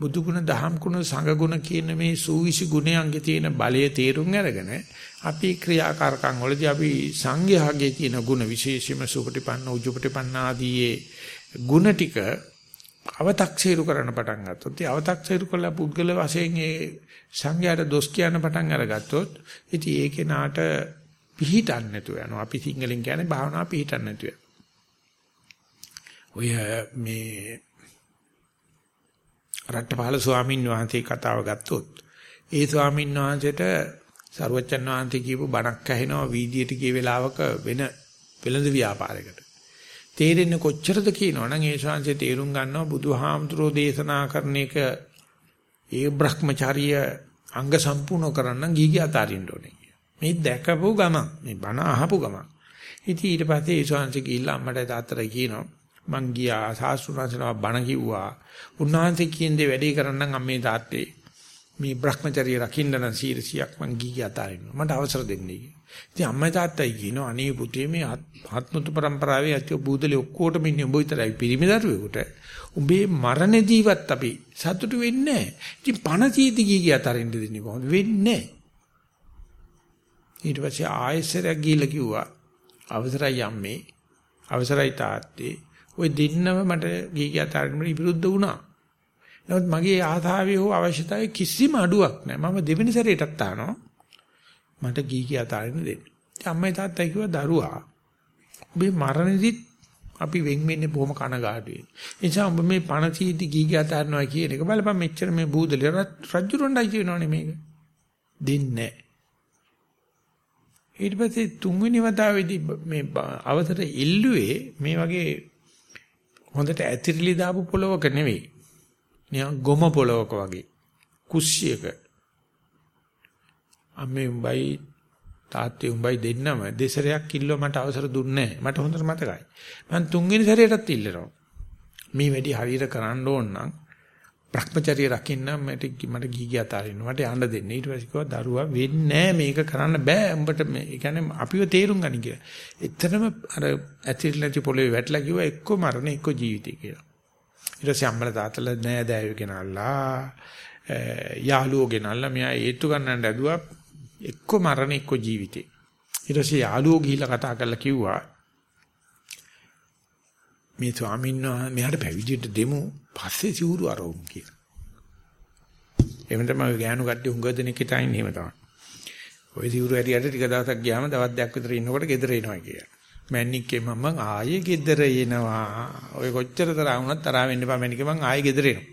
බුදු ගුණ දහම් ගුණ සංඝ ගුණ කියන මේ සූවිසි ගුණයන්ගේ තියෙන බලය තේරුම් අරගෙන අපි ක්‍රියාකාරකම් වලදී අපි සංඝයාගේ තියෙන ගුණ විශේෂයෙන්ම සුපටිපන්න උජුපටිපන්න ආදී ගුණ ටික අව탁සීරු කරන්න පටන් ගත්තොත් ඒ අව탁සීරු කළ පුද්ගල වශයෙන් ඒ සංඝයාට දොස් කියන්න පටන් අරගත්තොත් ඉතින් ඒකේ නාට පිහිටන්නේ නැතුව යනවා. අපි සිංහලෙන් කියන්නේ භාවනා පිහිටන්නේ නැතුව ඔය මේ රට්ටපාල ස්වාමීන් වහන්සේ කතාව ගත්තොත් ඒ ස්වාමීන් වහන්සේට සරුවච්චන් වහන්සේ කියපු බණක් ඇහෙනවා වීදියට ගිය වෙලාවක වෙන වෙළඳ ව්‍යාපාරයකට. තේරෙන්නේ කොච්චරද කියනවනම් ඒ ශාංශේ තේරුම් ගන්නවා බුදුහාමුදුරෝ දේශනා කරන එක ඒ Brahmacharya අංග සම්පූර්ණ කරන්න ගීගී අතාරින්න ඕනේ. මේ දැකපු ගමන් මේ බණ අහපු ගමන්. ඉතින් ඊට පස්සේ ඒ ශාංශේ ගිහිල්ලා අම්මට තාත්තට කියනවා මං ගියා සාස්ෘණාසනාව බණ කිව්වා. උන්වහන්සේ කියන දේ වැඩේ කරන්නම් අම්මේ තාත්තේ. මේ Brahmacharya රකින්න නම් සීරසියක් මං ගිහි අතාරින්න. මට අවසර දෙන්නේ. ඉතින් අම්මයි තාත්තයි කියනවා අනේ පුතේ මේ ආත්මතු પરම්පරාවේ ඇති බූදලේ ඔක්කොටම ඉන්නේ උඹ විතරයි පිරිමි දරුවෙකුට. උඹේ මරණදීවත් අපි සතුටු වෙන්නේ නැහැ. ඉතින් පණ තීති ගිහි අතාරින්න දෙන්නේ කොහොමද? වෙන්නේ ඊට පස්සේ ආයෙසරක් ගිහිල්ලා කිව්වා අවසරයි අම්මේ අවසරයි තාත්තේ ওই දෙන්නම මට ගීගී අතාරින්න විරුද්ධ වුණා. නමුත් මගේ ආසාවේ හෝ අවශ්‍යතාවයේ කිසිම අඩුවක් නැහැ. මම දෙවෙනි සැරේටත් තානවා. මට ගීගී අතාරින්න දෙන්න. ඉතින් අම්මයි තාත්තයි කිව්වා දරුවා. ඔබේ මරණෙදිත් අපි වෙන් වෙන්නේ බොහොම කනගාටුයි. ඒ නිසා ඔබ මේ පණ තීදි ගීගී අතාරිනවා කියන එක බලපන් මෙච්චර මේ බූදලේ රජුරොණ්ඩයි කියනවනේ මේක. දෙන්නේ ඊට පස්සේ තුන්වෙනි වතාවේදී මේ අවසර ඉල්ලුවේ මේ වගේ හොඳට ඇතිරිලි දාපු පොලවක නෙවෙයි. නිකන් ගොම පොලවක වගේ. කුස්සියක. අම්මේ උඹයි තාත්තේ උඹයි දෙන්නම දෙසරයක් කිල්ලෝ මට අවසර දුන්නේ නැහැ. මට හොඳට මතකයි. මම තුන්වෙනි සැරේටත් ඉල්ලනවා. මේ වැඩි හරියට කරන්න ඕන නම් Brahmacharya රකින්න මට මට ගීගී අතාරින්න මට යන්න දෙන්න. ඊට පස්සේ කිව්වා දරුවා වෙන්නේ මේක කරන්න බෑ. උඹට මේ ඒ කියන්නේ අපිව තේරුම් ගනි කියලා. එතරම් අර ඇතිරිලා නැති පොළවේ වැටලා කිව්වා එක්ක මරණ එක්ක ජීවිතය කියලා. ඊට පස්සේ අම්මලා තාත්තලා නෑ දෑයෝ ගෙනල්ලා. යාළුවෝ ගෙනල්ලා. මෙයා ඒත්තු ගන්නට ඇදුවා. එක්ක මරණ එක්ක ජීවිතේ. ඊට පස්සේ යාළුවෝ ගිහිල්ලා කතා කරලා කිව්වා මේ ස්වාමීන් වහන්සේ මෙයාට පැවිදිට දෙමු. පස්සේ සිවුරු අරවමු කියලා. එහෙම තමයි ගෑනු කට්ටිය හුඟ දෙනෙක් හිටින්නේ එහෙම තමයි. ওই සිවුරු ඇරියට ටික දවසක් ගියාම දවස් දෙකක් විතර ඉන්නකොට ගෙදර එනවා කියලා. මැන්නික්කේ මම ආයේ ගෙදර එනවා. ඔය කොච්චර තරහ වුණත් තරහ වෙන්න එපා මැන්නික්කේ මං ආයේ ගෙදර එනවා.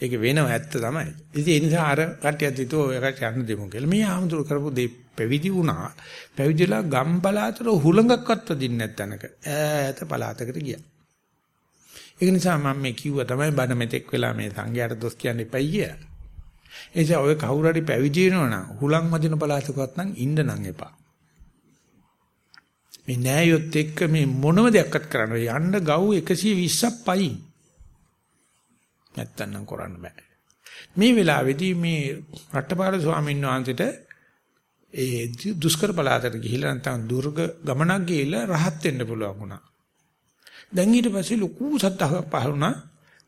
ඒක වෙනව ඇත්ත තමයි. ඉතින් ඒ නිසා අර කට්ටියත් හිතුවා ඔය කට්ටිය යන්න දෙමු කියලා. මේ ආමතුරු කරපු දෙ පැවිදි වුණා. පැවිදිලා ගම් පළාතට හුලඟක්වත් වදින්නේ නැත්නම්ක ඈත පළාතකට ගියා. ඒක නිසා මම මේ කිව්වා තමයි බණ මෙතෙක් වෙලා මේ සංඝයාට දොස් කියන්න එපයි කියලා. ඒ නිසා ඔය කවුරු හරි පැවිදි වෙනවනම් හුලං වදින පළාතකවත් නම් ඉන්න නම් එපා. මේ නෑයොත් එක්ක මේ මොනම දෙයක්වත් කරන්න යන්න ගව් 120ක් පයින්. නැත්තම් නම් කරන්න බෑ. මේ වෙලාවේදී මේ රට්ටපාල ස්වාමීන් වහන්සේට ඒ දුෂ්කර පළාතට ගිහිල්ලා නැත්නම් දුර්ග ගමනක් ගිහිල්ලා රහත් වෙන්න පුළුවන් වුණා. දැන් ඊට පස්සේ ලොකු සත්‍තාවක් පහළ වුණා.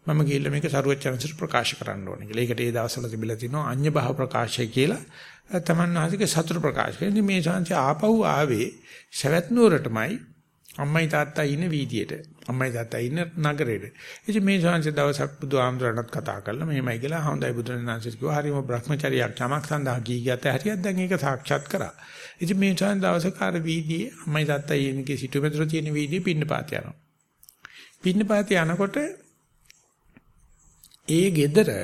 මම ගිහිල්ලා මේක සරුවචනසිට ප්‍රකාශ කරන්න ඕනේ කියලා. ඒකට ඒ දවස්වල තිබිලා තිනවා අඤ්‍ය භාව ප්‍රකාශය කියලා. තමන් වාසිකේ සතුරු ප්‍රකාශය. ඉතින් මේ ශාන්ති ආපහු ආවේ සවැත් නුවරටමයි අම්මයි තාත්තා ඉන්න වීදියේට. අම්මයි තාත්තා ඉන්න නගරේට. ඉතින් මේ ශාන්ති දවසක් බුදුහාමුදුරණත් කතා කරලා මෙහෙමයි කියලා හොඳයි බුදුරජාණන්සේ කිව්වා. හරිම භ්‍රමචාරියක් යමක් සඳහා ගිය ගත හරියක් දැන් ඒක සාක්ෂාත් කරා. ඉතින් මේ ශාන්ති දවසක ආර වීදියේ අම්මයි තාත්තා ඉන්නකේ සිටුමෙතර තියෙන වීදියේ පින්නපාත යනවා. පින්නපාතේ යනකොට ඒ gedara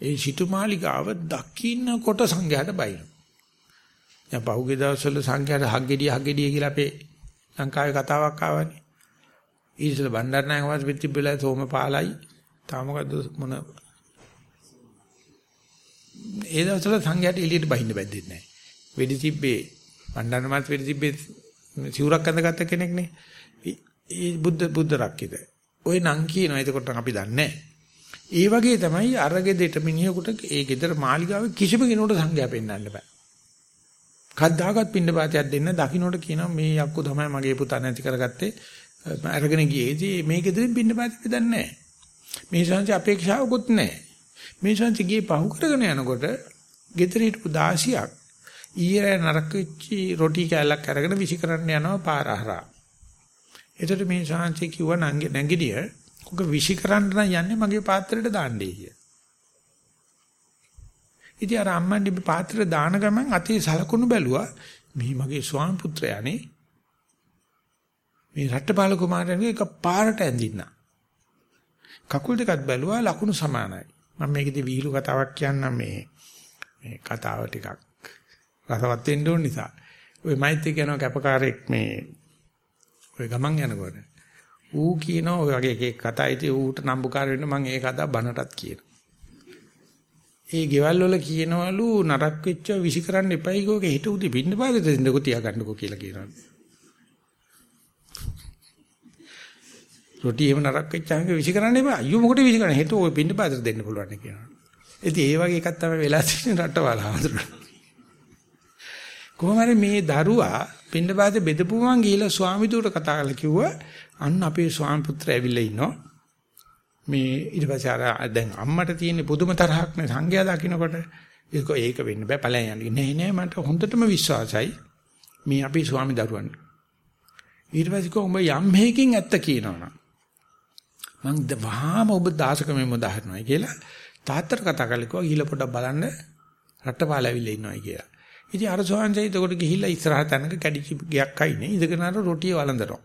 ඒ සිටුමාලිගාව දකින්නකොට සංඝයාට බයින. දැන් පහුගිය දවස්වල සංඝයාට හග්ගෙඩිය හග්ගෙඩිය කියලා අපේ ලංකාවේ කතාවක් ආවනේ. ඊටසල බණ්ඩාරනායක වාස පිටිබෙලා සෝමපාලයි තාම මොකද්ද මොන ඒ දවස්වල සංඝයාට එළියට බහින්න බැද්දෙන්නේ නැහැ. වෙඩි තිබ්බේ බණ්ඩාරනායක වෙඩි තිබ්බේ සිවුරක් අඳගත්ත කෙනෙක් නේ. ඒ බුද්ධ බුද්ධ රක්කිත. ඔය නම් කියනවා. එතකොට අපි දන්නේ ඒ වගේ තමයි අරගෙදෙට මිනිහෙකුට ඒ ගෙදර මාලිගාවේ කිසිම කෙනෙකුට සංඝයා පෙන්වන්න බෑ. කද්දාකත් පින්නපාතයක් දෙන්න දකින්නට කියනවා මේ යක්කු තමයි මගේ පුතා නැති කරගත්තේ අරගෙන ගියේදී මේ ගෙදරින් පින්නපාතයක් දෙන්නේ නැහැ. මේ ශාන්ති අපේක්ෂාවකුත් නැහැ. මේ ශාන්ති ගියේ පහු කරගෙන යනකොට ගෙදර හිටපු 16ක් ඊයේ නරක වෙච්චි රොටි කෑල්ලක් අරගෙන විසි කරන්න යනවා පාර හරහා. එතකොට මේ ශාන්ති කිව්වා නැගිටිය ඔක විෂි කරන්න නම් යන්නේ මගේ පාත්‍රයට දාන්නයි කිය. ඉතින් අර අම්මන්ඩි පාත්‍රය දාන ගමන් අතේ සලකුණු බැලුවා මේ මගේ ස්වාමි පුත්‍රයානේ මේ රට්ටපාල කුමාරයන්ගේ එක පාරට ඇඳින්න. කකුල් දෙකත් බැලුවා ලකුණු සමානයි. මම මේකෙදි විහිළු කතාවක් කියන්නම් මේ මේ කතාව ටිකක් රසවත් වෙන්න ඕන නිසා. ওই මෛත්‍රී කියන කැපකාරයෙක් මේ ඔය ගමන් යනකොට ඌ කියනවා ඔය වගේ එකෙක් කතා ඉතින් ඌට නම්බුකාර වෙන්න මම ඒ කතා බනටත් කියනවා. ඒ ගෙවල් වල කියනවලු නරක් වෙච්ච විසි කරන්න එපයි කෝක හිට උදි පින්න පාදේ දෙන්නකො තියාගන්නකෝ කියලා කියනවා. රොටි එහෙම නරක් වෙච්චාම විසි කරන්න එපා. අයියෝ මොකටද විසි කරන්නේ? හෙට ඔය පින්න පාදේ දෙන්න පුළුවන් කියනවා. ඉතින් ඒ වගේ එකක් තමයි වෙලා තියෙන රටවල හඳුනන. කොහොම හරි මේ දරුවා පින්නපාතේ බෙදපුවමන් ගිහිලා ස්වාමි දුවට කතා කරලා කිව්වා අන්න අපේ ස්වාමි පුත්‍රය ඇවිල්ලා ඉන්නවා. මේ ඊට පස්සේ අර දැන් අම්මට තියෙන පුදුම තරහක් නේ සංඝයා දකින්නකොට. ඒක ඒක වෙන්න බෑ ඵලයන් යන්නේ. නෑ නෑ මට හොඳටම විශ්වාසයි. මේ අපේ ස්වාමි දරුවන්. ඊට පස්සේ කොහොම යම් හේකින් ඇත්ත කියනවනම්. මං වහාම ඔබ දාසකමෙම උදාහරණයි කියලා තාත්තට කතා කරලා කිව්වා ගිහලා පොඩ්ඩක් බලන්න. රට්ටපාල ඇවිල්ලා ඉන්නවයි කියලා. ඉතින් අර සෝහන්සයි එතකොට ගිහිල්ලා ඉස්සරහ තැනක කැඩිච්ච ගයක් අයිනේ ඉඳගෙන අර රොටිය වළඳනවා.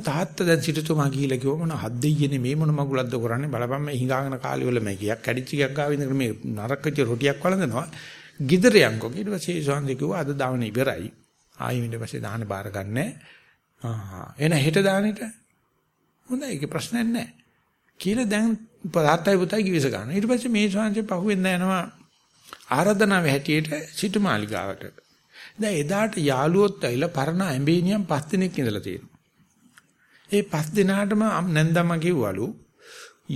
තාත්තා දැන් සිටුතුමා ගිහිල්ලා කිව්ව මොන හත් දෙයියනේ මේ මොන මගුලක්ද කරන්නේ බලපන් මේ හිඟාගෙන කාලේ වල මේ ගයක් කැඩිච්ච ගයක් ගාව ඉඳගෙන මේ නරකච්ච රොටියක් වළඳනවා. ගිදර යන්කෝ ඊට පස්සේ සෝහන්සයි කිව්වා අද දාවන ඉවරයි. ආයෙ ඊට පස්සේ දාහන බාර ගන්නෑ. ආහ් එන හෙට දානෙට හොඳයි ඒක ප්‍රශ්නයක් නැහැ. කියලා දැන් තාත්තයි පුතයි කිවිස ගන්න. ඊට පස්සේ මේ ශාන්ති පහුවෙන්ද යනවා ආරාධනාවේ හැටියට සිටු මාලිගාවට. දැන් එදාට යාළුවොත් ඇවිල්ලා පරණ ඇඹේනියම් පස් දිනක් ඉඳලා තියෙනවා. ඒ පස් දිනාටම නැන්දම කිව්වලු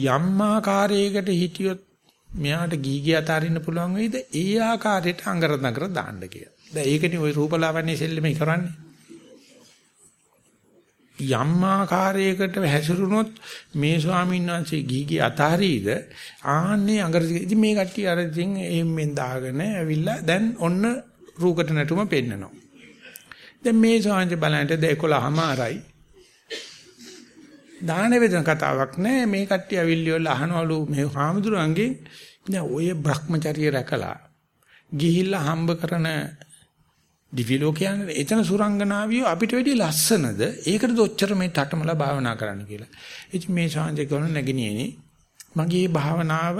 යම් ආකාරයකට හිටියොත් මෙයාට ගීගිය අතාරින්න පුළුවන් වෙයිද? ඒ ආකාරයට අඟර නගර දාන්න කියලා. දැන් ඒකනේ ওই රූපලාවන්‍ය සෙල්ලමේ කරන්නේ. යම් ආකාරයකට හැසිරුණොත් මේ ස්වාමීන් වහන්සේ ගීගිය අතාරීද ආන්නේ අඟර ඉතින් මේ කට්ටිය අර ඉතින් එම්ෙන් දාගෙන ඇවිල්ලා දැන් ඔන්න රූකට නැටුම පෙන්නනවා. දැන් මේ ස්වාමීන් බලන්නට 11මාරයි දාන වේදන කතාවක් නෑ. මේ කට්ටිය අවිල්ලි වල අහනවලු මේ හාමුදුරන්ගෙන්. දැන් ඔය Brahmacharya රැකලා ගිහිල්ලා හම්බ කරන දිවි ලෝකයන් එතන සුරංගනාවියෝ අපිට වැඩි ලස්සනද ඒකටද ඔච්චර මේ තටමලා භාවනා කරන්න කියලා. ඉතින් මේ ශාන්ති කරන නැගිනියනේ මගේ භාවනාව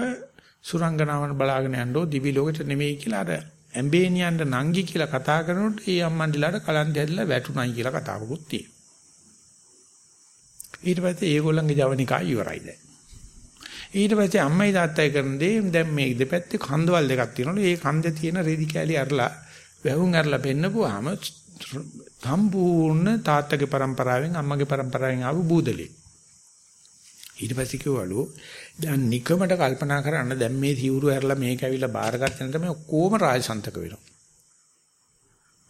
සුරංගනාවන් බලාගෙන යන්නෝ දිවි ලෝකෙට නෙමෙයි කියලා අර ඇම්බේනියන්ට නංගි කියලා කතා කරනකොට ඒ අම්මන්ඩිලාට කලන්ත ඇදලා වැටුණයි කියලා කතාවකුත් තියෙනවා. ඊට පස්සේ ඒගොල්ලන්ගේ ජවනිකා ඉවරයි දැන්. ඊට පස්සේ අම්මයි තාත්තයි කරන දේ දැන් මේ දෙපැත්තේ කන්දවල් දෙකක් තියෙනවලු. ඒ කන්දේ තියෙන රෙදි කෑලි අරලා වැහුම් අරලා පෙන්නපුවාම සම්පූර්ණ තාත්තගේ પરම්පරාවෙන් අම්මගේ પરම්පරාවෙන් ආපු බූදලෙක්. ඊට පස්සේ කිව්වලු දැන් නිකමට කල්පනා කරන්න දැන් මේ සිවුරු ඇරලා මේක ඇවිල්ලා බාරගත්ත නේද මේ ඔක්කොම රාජසන්තක වෙනවා.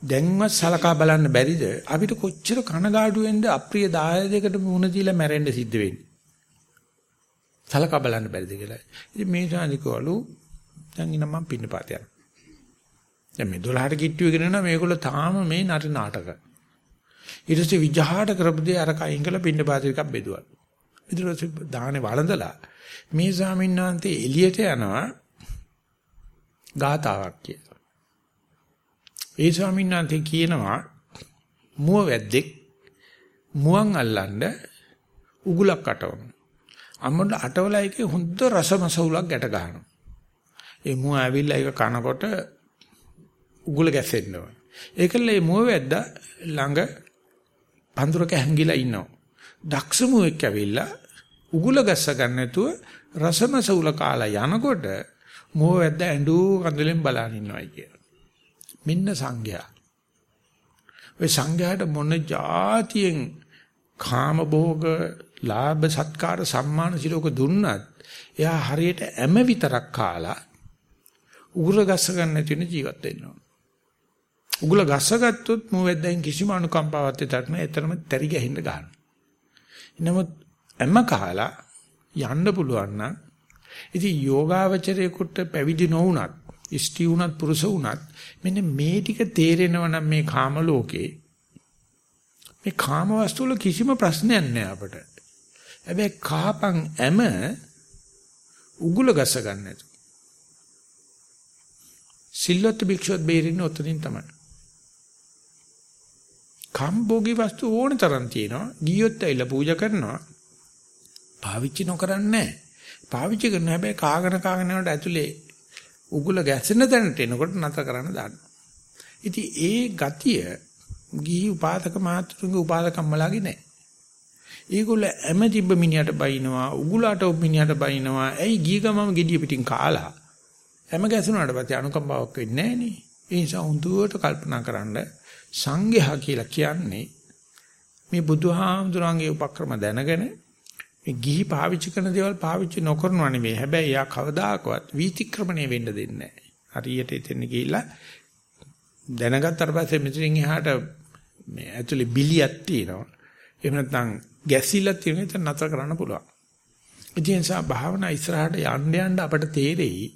දැන්වත් සලකා බලන්න බැරිද අපිට කොච්චර කනගාටු වෙන්න අප්‍රිය දායකයකට මුණ දීලා මැරෙන්න සිද්ධ වෙන්නේ සලකා බලන්න බැරිද කියලා ඉතින් මේ සාධිකවලු දැන් ඉනම් මම පින්න පාත යනවා දැන් මේ 12ට කිට්ටුවේ ගෙනනවා මේගොල්ලෝ තාම මේ නරි නාටක. ඊට පස්සේ විජහාට කරපුදී අර කයින් කළ පින්නපාත එකක් බෙදුවා. ඊට පස්සේ දාහනේ වළඳලා මේ ස්වාමීන් වහන්සේ එළියට යනවා ගාතාවක් කියලා. ඒ ස්වාමීන් වහන්සේ කියනවා මුව වැද්දෙක් මුවන් අල්ලන්න උගුලක් අටවන. අම්මඩ අටවලා එකේ හොඳ රසමසවුලක් ගැට ගන්නවා. ඒ මුව ඇවිල්ලා ඒක කනකොට උගුල ගැසෙන්න ඕන. ඒකල මේ මුව වැද්දා ළඟ පඳුරක හැංගිලා ඉන්නවා. දක්ෂ මුවෙක් ඇවිල්ලා උගුල ගැස්ස ගන්න නැතුව රසමසවුල කාලා යනකොට මුව වැද්දා ඇඬු කඳුලෙන් බලන් ඉන්නවා කියන. මෙන්න සංඝයා. ඔය සංඝයාට මොන જાතියෙන් කාම භෝග, ලාභ සත්කාර සම්මාන සිලෝක දුන්නත් එයා හරියට ඇම විතරක් කාලා උගුර ගස්ස ගන්න නැති වෙන ජීවත් වෙනවා. උගුල ගස්සගත්තොත් මොවැද්දෙන් කිසිම අනුකම්පාවක් දෙයක් නැහැ. එතරම් තරි ගහින්න ගන්න. නමුත් එම්ම කහලා යන්න පුළුවන් නම් ඉතින් යෝගාවචරයේකට පැවිදි නොවුනත්, ඉෂ්ටි වුණත්, පුරුෂ වුණත් මෙන්න මේ ටික තේරෙනව නම් මේ කාම ලෝකේ මේ කාම වස්තු වල කිසිම ප්‍රශ්නයක් නැහැ අපට. හැබැයි කාපන් ඇම උගුල ගස්ස ගන්න නැතු. සිල්වත් භික්ෂුවත් බේරෙන්නේ ඔතනින් තමයි. කම්බෝගී වස්තු ඕන තරම් තියෙනවා. ගියොත් ඇවිල්ලා පූජා කරනවා. පාවිච්චි නොකරන්නේ නැහැ. පාවිච්චි කරන හැබැයි කාගෙන කාගෙන යනකොට ඇතුලේ උගුල ගැසෙන තැනට එනකොට නැතර කරන්න දානවා. ඉතින් ඒ ගතිය ගිහි උපාදක මාත්‍රුගේ උපාදකම්මලාගේ නැහැ. ඒගොල්ල හැම තිබ්බ මිනිහට බයිනවා උගුලාට මිනිහට බයිනවා ඇයි ගිය ගමම gediya පිටින් කාලා හැම ගැසුණාට පස්සේ අනුකම්පාවක් වෙන්නේ නැහැ නේ. ඒ නිසා හුදුවට කල්පනා කරන්න සංඝයා කියලා කියන්නේ මේ බුදුහාමුදුරන්ගේ උපක්‍රම දැනගෙන මේ ගිහි පාවිච්චි කරන දේවල් පාවිච්චි නොකරනවා නෙමෙයි. හැබැයි යා කවදාකවත් වීතික්‍රමණය වෙන්න දෙන්නේ නැහැ. හරියට එතන ගිහිල්ලා දැනගත්තට පස්සේ මෙතනින් එහාට මේ ඇතුලේ බිලියක් තියෙනවා. එහෙම නැත්නම් ගැසිලා තියෙන එක නතර කරන්න පුළුවන්. ඒ නිසා භාවනා ඉස්සරහට යන්න යන්න අපට තේරෙයි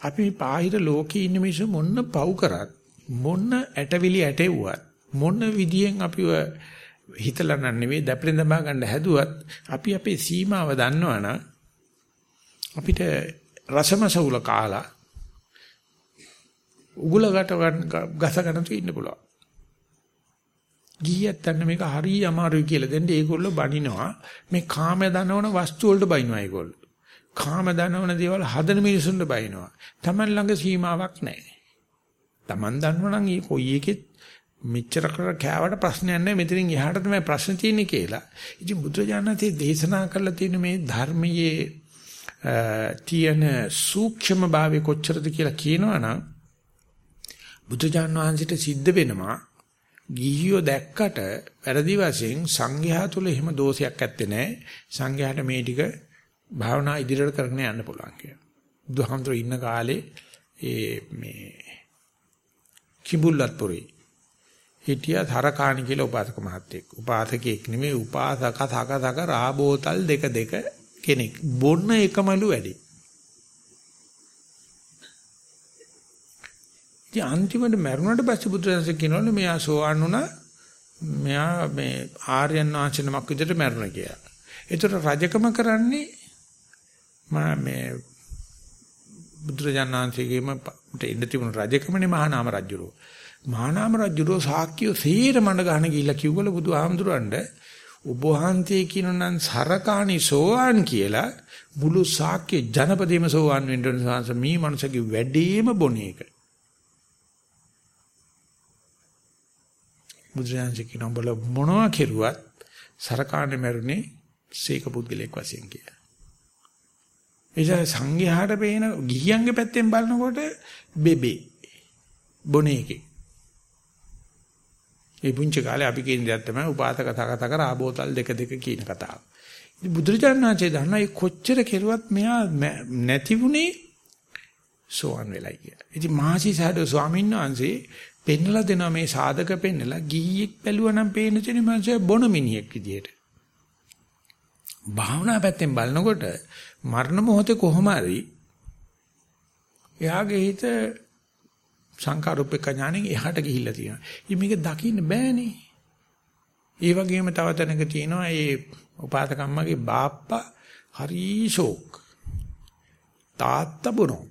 අපි මේ පාහිර ලෝකේ ඉන්න මිනිස්සු මොන්න පව් කරත් මොන ඇටවිලි ඇටෙව්වත් මොන විදියෙන් අපිව හිතලා නන් නෙවෙයි දැපෙන දමා ගන්න හැදුවත් අපි අපේ සීමාව දන්නවනම් අපිට රසමසවුල කාලා උගුලකට ගස ගන්න තු ඉන්න පුළුවන්. ගියත් අන්න මේක හරිය අමාරුයි කියලා දෙන්න ඒගොල්ලෝ බනිනවා මේ කාම දනවන වස්තු වලට බනිනවා ඒගොල්ලෝ. කාම දනවන දේවල් හදන මිනිසුන්ට බනිනවා. Taman ළඟ සීමාවක් නැහැ. Taman දන්නවනම් ඒ කොයි එකෙත් මෙච්චර කර කෑවට ප්‍රශ්නයක් නැහැ මෙතනින් එහාට තමයි ප්‍රශ්න තියෙන්නේ කියලා. ඉතින් බුදුරජාණන්සේ දේශනා කරලා තියෙන මේ ධර්මයේ තියෙන සූක්ෂම භාවය කොච්චරද කියලා කියනවනම් බුදුජාණන් වහන්සේට සිද්ධ වෙනවා ගිහියෝ දැක්කට වැරදි වශයෙන් සංඝයා තුල එහෙම දෝෂයක් ඇත්තේ නැහැ. සංඝයාට මේ ටික භාවනා ඉදිරියට කරගෙන යන්න පුළුවන් කියලා. බුදුහාමුදුරු ඉන්න කාලේ ඒ මේ කිඹුල්ලත්පුරේ හිටියා තරකාණි කියලා උපාසක මහත්තයෙක්. උපාසකෙක් නෙමෙයි උපාසක සක සක රාබෝතල් දෙක දෙක කෙනෙක්. බොන්න එකමලු වැඩි. ඉතින් අන්තිමට මරුණට පස්සේ බුදුරජාණන් කියනවලු මෙයා සෝවන් වුණා මෙයා මේ ආර්යයන් වහන්සේ නමක් විදිහට මරුණා කියලා. ඒතර රජකම කරන්නේ මා මේ බුදුරජාණන් වහන්සේගේම ඉන්න තිබුණු රජකමනේ මහා නාම රජුරෝ. මහා නාම රජුරෝ සාක්කිය සීර මණ්ඩ ගහන ගිහිල්ලා කිව්වල බුදුහාමුදුරන්ට ඔබ වහන්සේ කියනනම් සරකාණි සෝවාන් කියලා මුළු සාක්‍ය ජනපදේම සෝවාන් වෙන්න ඕන සංස මේ මනුස්සගේ වැඩේම බොන එක. බුදුරජාණන් කියන බල මොනවා කෙරුවත් සරකාණි මරුනේ සීක පුද්ගලෙක් වශයෙන් කියලා. එනිසා සංඝයාට පේන ගිහියන්ගේ පැත්තෙන් බලනකොට බෙබේ බොනේකේ ඒ පුංචි කාලේ අපි කියන දේ තමයි උපාසක තකතක රාබෝතල් දෙක දෙක කියන කතාව. ඉතින් බුදුරජාණන් වහන්සේ දන්නා මේ කොච්චර කෙරුවත් මෙයා නැතිුනේ සෝවන් වෙලයි කියලා. ඉතින් මහසි සාඩෝ ස්වාමීන් වහන්සේ පෙන්නලා දෙනවා මේ සාධක පෙන්නලා ගිහියෙක් බැලුවා නම් පේන තැන මනසේ බොන මිනිහෙක් විදියට. භාවනා පැත්තෙන් බලනකොට මරණ මොහොතේ කොහොම හරි එයාගේ හිත සංකාරූපේක ඥාණයෙන් එහාට ගිහිල්ලා තියෙනවා. ඉතින් මේක දකින්න බෑනේ. ඒ වගේම තව තැනක තියෙනවා ඒ උපාසකම්මගේ බාප්පා හරි ෂෝක්. තාත්තා බොනෝ.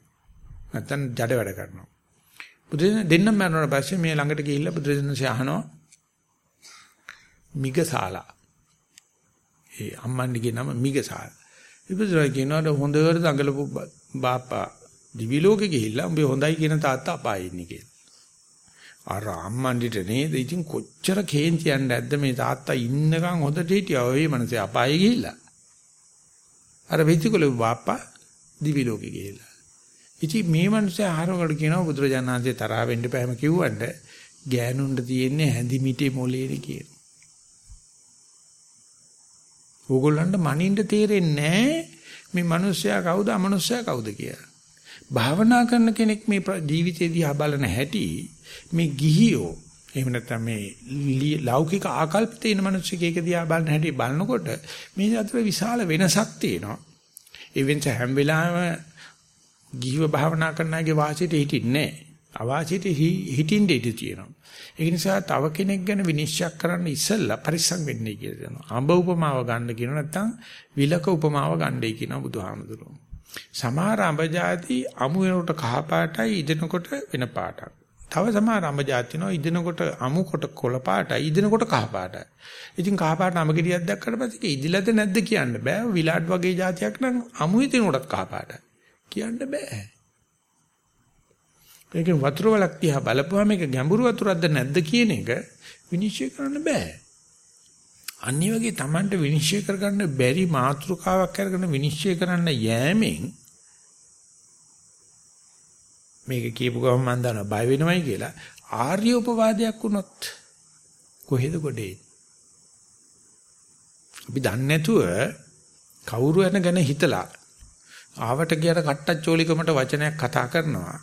නැත්තම් ජඩ වැඩ කරනවා. බුදුන් දෙන්නම මරණයට පස්සේ මේ ළඟට ගිහිල්ලා බුදුරජාණන්සේ අහනවා මිගසාලා. ඒ අම්මන්ඩිගේ නම මිගසාලා. ඉතින් කියනවා හොඳට දඟලපු බාප්පා දිවි ලෝකෙ ගිහිල්ලා උඹේ හොඳයි කියන තාත්තා අපායේ ඉන්නේ කියලා. අර අම්මන්ඩිට නේද ඉතින් කොච්චර කේන්තියක් නැද්ද මේ තාත්තා ඉන්නකන් හොඳට හිටියා ඔය මනසේ අපායේ ගිහිල්ලා. අර වෙච්චකලේ බාප්පා දිවි ලෝකෙ ගිහිල්ලා. ඉතින් මේ මනුස්සයා ආහාරවල කියනවා බුදුරජාණන් වහන්සේ තරහ වෙන්න බෑම කිව්වන්ට ගෑනුන්ට තියෙන්නේ හැඳි මිටේ මොලේනේ කියන. ඕගොල්ලන්ට මනින්න තේරෙන්නේ නැහැ මේ මනුස්සයා කවුද අමනුස්සයා කවුද කියලා. භාවනා කරන කෙනෙක් මේ ජීවිතේ දිහා බලන හැටි මේ ගිහියෝ එහෙම නැත්නම් මේ ලෞකික ආකල්ප තියෙන මිනිස්සුකේක දිහා බලන හැටි බලනකොට මේ අතර විශාල වෙනසක් තියෙනවා. ඒ වෙනස හැම වෙලාවෙම ගිහිව භාවනා කරන අයගේ වාසියට හිටින්නේ නැහැ. අවාසිත හිටින්න ඉඩ තියෙනවා. ඒ නිසා තව කෙනෙක් ගැන විනිශ්චය කරන්න ඉස්සෙල්ලා පරිස්සම් වෙන්නයි කියලා දෙනවා. අඹ උපමාව ගන්න කියනවා නැත්නම් විලක උපමාව ගන්නයි කියනවා බුදුහාමුදුරුවෝ. සමහර අඹ જાති අමු වෙනකොට කහ පාටයි ඉදෙනකොට වෙන පාටක්. තව සමහර අඹ જાතිනෝ ඉදෙනකොට අමු කොට කොළ පාටයි ඉදෙනකොට කහ පාටයි. ඉතින් කහ පාට අඹ ගෙඩියක් දැක්කට පස්සේ ඉදිලද නැද්ද කියන්න බෑ. විලාඩ් වගේ જાතියක් නම් අමු ඉදෙනකොටත් කහ පාටයි. කියන්න බෑ. ඒක වතුර වලක් තියා බලපුවාම මේක ගැඹුරු වතුරක්ද නැද්ද කියන එක විනිශ්චය කරන්න බෑ. අනිත් වගේ Tamanට විනිශ්චය කරගන්න බැරි මාතෘකාවක් අරගෙන විනිශ්චය කරන්න යෑමෙන් මේක කියපු ගමන් මම දන්නවා බය වෙනවයි කියලා ආර්ය උපවාදයක් වුණොත් කොහෙද ගොඩේ අපි දන්නේ නැතුව කවුරු යන ගැන හිතලා ආවට ගියට කට්ටච්චෝලිකමට වචනයක් කතා කරනවා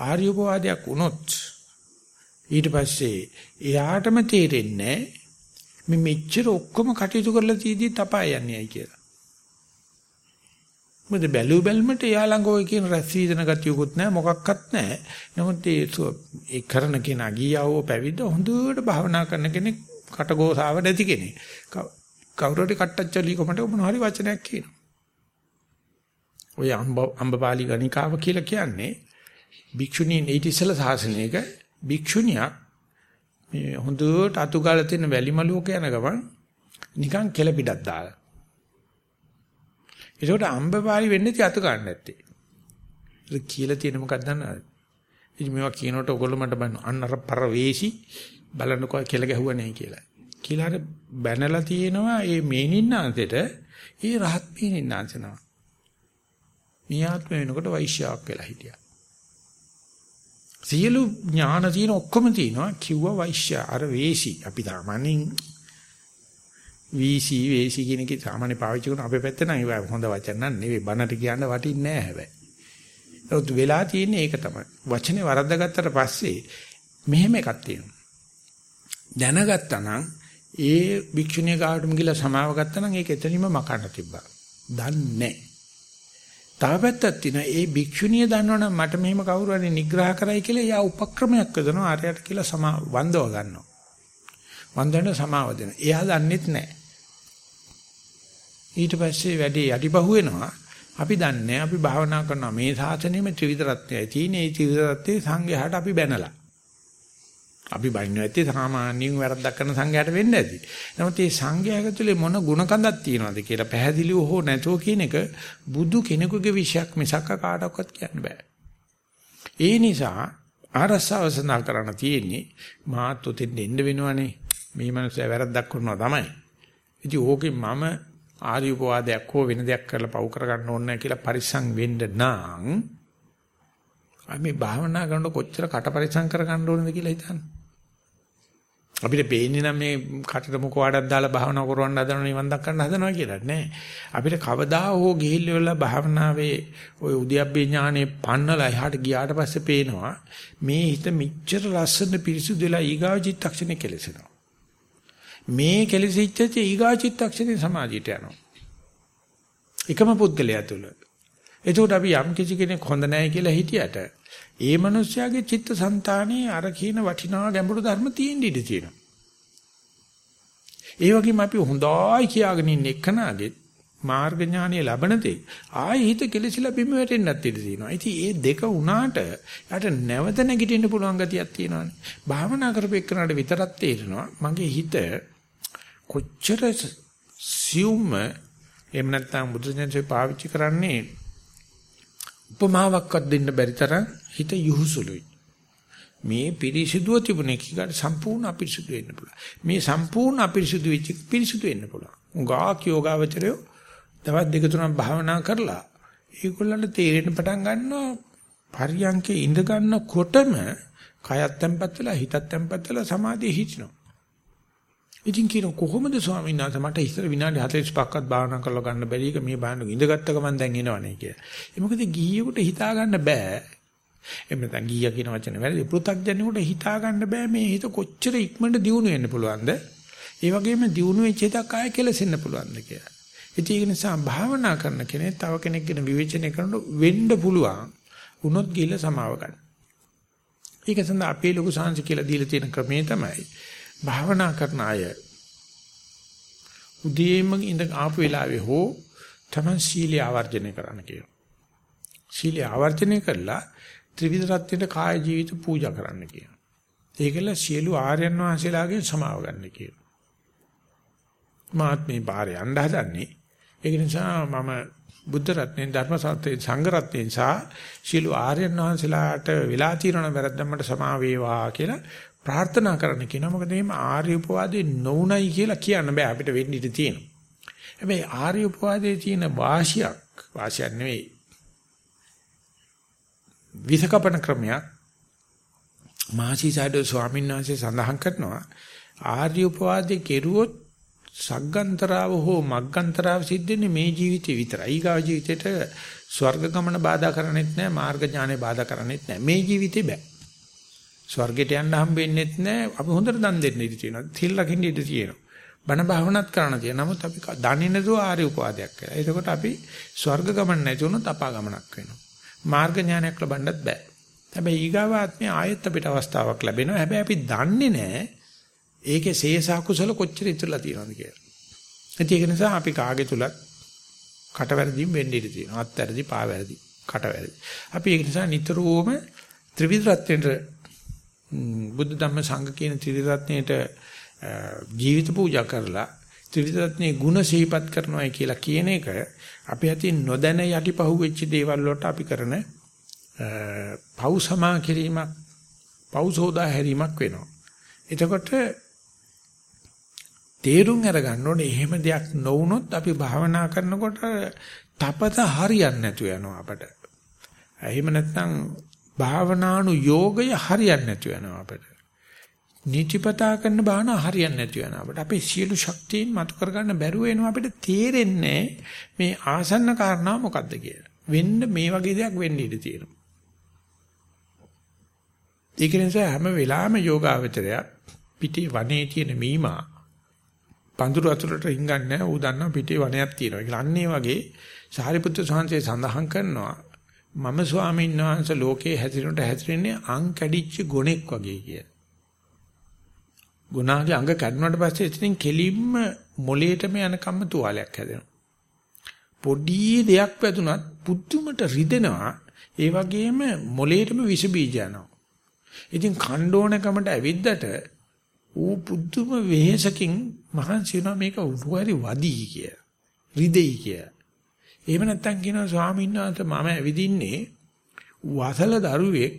ආර්ය උපවාදයක් වුණොත් ඊට පස්සේ එයාටම තේරෙන්නේ මේ මෙච්චර ඔක්කොම කටයුතු කරලා තීදී තපා යන්නේයි කියලා. මොකද බැලු බැලමට එයා ළඟ ඔය කියන රැස්වීදන ගතියකුත් නැහැ මොකක්වත් නැහැ. නමුත් ඒ ඒ කරන කෙනා ගියව පැවිද්ද හොඳට භාවනා කරන කෙනෙක් කටගෝසාව නැති කෙනෙක්. කවුරු හරි කට්ටච්චලි කොමට මොන හරි වචනයක් කියනවා. ඔය අම්බ අම්බපාලි ගණිකාව කියලා කියන්නේ භික්ෂුණීන් ඊට ඉස්සෙල්ලා සාසනයක භික්ෂුණියක් මේ හොඳට අතුගාලා තියෙන වැලි මලුවක යන ගමන් නිකන් කෙල පිටක් දාලා. ඒකට අම්බපාලි වෙන්නේ ති අතු ගන්න නැත්තේ. ඒක කියලා තියෙන මොකක්ද දන්නවද? ඉතින් මේවා කියනකොට ඔයගොල්ලෝ මට බලන්න අන්න අර පර වේසි බලන්නකෝ කෙල ගැහුවා නැහැ කියලා. කියලා අර බැනලා තියෙනවා මේ මේනින්නාන්තෙට ඒ රහත් මේනින්නාන්තනවා. මේ ආත්ම වෙනකොට වෛශ්‍යාවක් වෙලා හිටියා. සියලු ඥාන තියෙන ඔක්කොම තියෙනවා කිව්වා වෛශ්‍ය අර වේසි අපි සාමාන්‍යයෙන් වීසි වේසි කියන එක සාමාන්‍ය පාවිච්චි කරන අපේ පැත්තේ නම් ඒක හොඳ වචන නන් නෙවෙයි බනට කියන්න වටින්නේ නැහැ හැබැයි. ඒත් වෙලා තියෙන්නේ ඒක තමයි. වචනේ වරද්දාගත්තට පස්සේ මෙහෙම එකක් තියෙනවා. දැනගත්තා නම් ඒ භික්ෂුණිය ගාවටම ගිහලා සමාව ගත්තා නම් ඒක එතනින්ම මකන්න තිබ්බා. දන්නේ තව පැත්තක් තියෙනවා ඒ භික්ෂුණිය දන්නවනම් මට මෙහෙම කවුරු හරි නිග්‍රහ කරයි කියලා එයා උපක්‍රමයක් යදනවා ආරයට කියලා සමා වන්දව ගන්නවා. වන්දන සමාව දෙනවා. එයා දන්නෙත් නැහැ. ඊට පස්සේ වැඩි යටිපහුව වෙනවා. අපි දන්නේ අපි භාවනා කරනවා මේ සාසනෙම ත්‍රිවිධ රත්නයයි තියෙන. ඒ ත්‍රිවිධ රත්නයේ සංඝයාට අපි බැනලා. අපි බයින්නෝ ඇත්තේ සාමාන්‍යයෙන් වැරද්දක් කරන සංඝයාට වෙන්න ඇති. නමුත් මේ සංඝයාග තුලේ මොන ಗುಣකන්දක් තියෙනවද කියලා පැහැදිලිව හෝ නැතුව කියන එක බුදු කෙනෙකුගේ විශයක් මිසක් කාටවත් කියන්න බෑ. ඒ නිසා අරසව සඳහන් කරන්න තියෙන්නේ මාත් උතෙන් දෙන්න වෙනවනේ. මේ මනුස්සයා වැරද්දක් කරනවා තමයි. ඉතින් ඕකේ මම ආර්ය උපවාදයක් හෝ වෙන දෙයක් කරලා පව් කරගන්න ඕනේ නැහැ කියලා පරිස්සම් වෙන්න නම් අපි භාවනා කරනකොට කොච්චර කට පරිස්සම් කරගන්න ඕනද කියලා හිතන්න. අපිට පේන්නේ නම් මේ කටට මුඛ වඩක් දාලා භාවනා කරවන්න හදනවා නිවන් දක්කන්න හදනවා කියලා නෑ. අපිට කවදා හෝ ගිහිල්ලා භාවනාවේ ওই උද්‍යප්පේ ඥානෙ පන්නලා එහාට ගියාට පස්සේ පේනවා මේ හිත මිච්ඡර ලස්සන පිරිසුදු වෙලා ඊගාව චිත්තක්ෂණේ කෙලසෙනවා. මේ කෙලසිච්ච ඊගාව චිත්තක්ෂණේ සමාධියට යනවා. එකම පුද්ගලයා තුල. එතකොට අපි යම් කිසි කෙනෙක් හොඳ නැහැ කියලා හිතියට ඒ මනුස්සයාගේ චිත්තසංතානයේ අර කියන වටිනා ගැඹුරු ධර්ම තියෙන්න ඉඩ තියෙනවා. ඒ වගේම අපි හොඳයි කියාගෙන ඉන්න එකනාගේ මාර්ග ඥානය ලබන තේ ආයි හිත කෙලසිලා බිම වැටෙන්නත් ඉඩ තියෙනවා. ඉතින් මේ දෙක උනාට යට නැවත නැගිටින්න පුළුවන් ගතියක් තියෙනවානේ. භාවනා කරපෙන්නාට විතරක් තේරෙනවා මගේ හිත කොච්චර සියුම්ම එහෙම නැත්නම් බුදුසෙන්සේ පාවිච්චි කරන්නේ උපමාවක්වත් දෙන්න බැරි තරම් හිත යහුසුලුයි. මේ පිරිසිදුව තිබුණේ කිකට සම්පූර්ණ අපිරිසුදු වෙන්න පුළුවන්. මේ සම්පූර්ණ අපිරිසුදු වෙච්ච පිරිසුදු වෙන්න පුළුවන්. උගාක් යෝගාවචරයෝ දවස් දෙක තුනක් භාවනා කරලා ඒගොල්ලන්ට තේරෙන්න පටන් ගන්නවා පරියන්කේ ඉඳ ගන්නකොටම කයත් තැම්පත් වෙලා හිතත් තැම්පත් වෙලා සමාධිය හිටිනවා. ඉතින් කියන කොහොමද ස්වාමීන් වහන්සේ මට ඉස්සර විනාඩි 45ක්වත් භාවනා කරලා ගන්න බැරි එක මේ බාහන ඉඳගත්ත ගමන් දැන් එනවනේ කියලා. ඒ මොකද ගිහියෙකුට හිතා ගන්න බෑ. එහෙම නැත්නම් ගිහියා කියන වචනේ වැරදි. පෘථග්ජනෙකුට හිතා ගන්න බෑ මේ හිත කොච්චර ඉක්මනට දියුණු වෙන්න පුළුවන්ද? ඒ වගේම දියුණු වෙච්ච එකක් ආයෙ කෙලසෙන්න පුළුවන්ද කියලා. ඉතින් ඒක නිසා භාවනා කරන කෙනෙක් තව කෙනෙක් ගැන විවේචනය කරනකොට වෙන්න පුළුවන්. වුණොත් ගිහිල්ලා සමාව ගන්න. ඒක සඳහා අපේ ලොකු සාංශ කියලා දීලා තියෙන ක්‍රමේ තමයි භාවනා කරන අය උදේම ඉඳ ආපු වෙලාවේ හෝ තමන් සීලය ආවර්ජනය කරන්න කියනවා. සීලය ආවර්ජනය කරලා ත්‍රිවිධ රත්නයේ කාය ජීවිත පූජා කරන්න කියනවා. ඒකල සියලු ආර්යයන් වහන්සේලාගෙන් සමාව ගන්න කියනවා. මාත් මේ පාරේ යන්න හදන්නේ. ඒක නිසා මම බුද්ධ රත්නයෙන් ධර්ම සත්‍යයෙන් සංඝ රත්නයෙන් සහ සියලු ආර්යයන් වහන්සේලාට වෙලා තියෙන වැරද්දකට සමා වේවා කියලා ප්‍රාර්ථනා කරන්න කියනවා. මොකද එහෙම ආර්ය උපවාදේ නොඋනයි කියලා කියන්න බෑ අපිට වෙන්න ඉඩ තියෙනවා. හැබැයි ආර්ය උපවාදයේ තියෙන වාසියක් වාසියක් නෙවෙයි. විසකපන ක්‍රමයක් මාසීසයිඩෝ ස්වාමීන් වහන්සේ සඳහන් කරනවා ආර්ය උපවාදයේ කෙරුවොත් සග්ගන්තරාව හෝ මග්ගන්තරාව සිද්ධ වෙන්නේ මේ ජීවිතේ විතරයි. ඊගා ජීවිතේට ස්වර්ග ගමන බාධා කරන්නේත් නැහැ, මාර්ග ඥානෙ බාධා කරන්නේත් නැහැ. මේ ජීවිතේ බෑ. ස්වර්ගයට යන්න හම්බෙන්නෙත් නැහැ. අපි හොඳට දන් දෙන්න ඉඩ තියෙනවා. තිල් ලකින්න ඉඩ තියෙනවා. බණ භාවනාත් කරන්න තියෙනවා. නමුත් අපි දන්නේ නැතුව ආර්ය උපවාදයක් කරලා. එතකොට අපි ස්වර්ග ගමන නැති වුණොත් අපා ගමනක් වෙනවා. මාර්ග ඥානයක් ලබන්නත් බෑ. හැබැයි ඊගාව ආත්මේ ආයෙත් අපිට අවස්ථාවක් ලැබෙනවා. හැබැයි අපි දන්නේ නැහැ ඒකේ සේසා කුසල කොච්චර ඉතුරුලා තියෙනවද කියලා. ඒක නිසා අපි කාගේ තුලත් කටවැරදීම් වෙන්න ඉඩ තියෙනවා. අත්වැරදි, පාවැරදි, කටවැරදි. අපි ඒක නිසා නිතරම ත්‍රිවිධ රත්නයේ බුද්ධ ධම්ම සංඝ කියන ත්‍රිවිධ ජීවිත පූජා කරලා ත්‍රිවිධ ගුණ සිහිපත් කරනවායි කියලා කියන එක අපි අතින් නොදැන යටිපහුව වෙච්ච දේවල් වලට අපි කරන පව් සමා කිරීමක් පව් සෝදා හැරීමක් වෙනවා. එතකොට තේරුම් අරගන්න ඕනේ එහෙම දෙයක් නොවුනොත් අපි භාවනා කරනකොට තපත හරියන්නේ නැතු වෙනවා අපට. එහෙම නැත්නම් භාවනානු යෝගය හරියන්නේ නැතු වෙනවා අපට. නිතිපතා කරන භාවනා හරියන්නේ නැති වෙනවා අපිට. අපේ සියලු ශක්තියින් මතු කරගන්න බැරුව වෙනවා අපිට තේරෙන්නේ මේ ආසන්න කාරණා මොකද්ද කියලා. වෙන්න මේ වගේ දෙයක් වෙන්න ඉඩ තියෙනවා. ඒක නිසා හැම වෙලාවෙම යෝගාවචරය පිටේ වනේ තියෙන මීමා පඳුරු අතුරට රින්ගන්නේ නැහැ. ඌ දන්නවා පිටේ වනයක් තියෙනවා. ඒක අන්නේ වගේ සාරිපුත්‍ර සාංශේ සඳහන් කරනවා මම ස්වාමීන් වහන්සේ ලෝකේ හැසිරෙන්නට හැසිරෙන්නේ අං කැඩිච්ච ගොනෙක් වගේ කිය. ගුණාගේ අංග කැඩුණාට පස්සේ එතනින් කෙලින්ම මොලේටම යනකම්ම තුවාලයක් හැදෙනවා. පොඩි දෙයක් වැදුනත් පුදුමට රිදෙනවා. ඒ වගේම මොලේටම විස බීජ යනවා. ඉතින් කණ්ඩෝණකමට ඇවිද්දට ඌ පුදුම වෙහෙසකින් මහන්සි වෙනවා මේක උඩුවරි වදී කිය. රිදෙයි කිය. එහෙම නැත්නම් කියනවා ස්වාමීන් වහන්සේ මම ඇවිදින්නේ වසල දරුවෙක්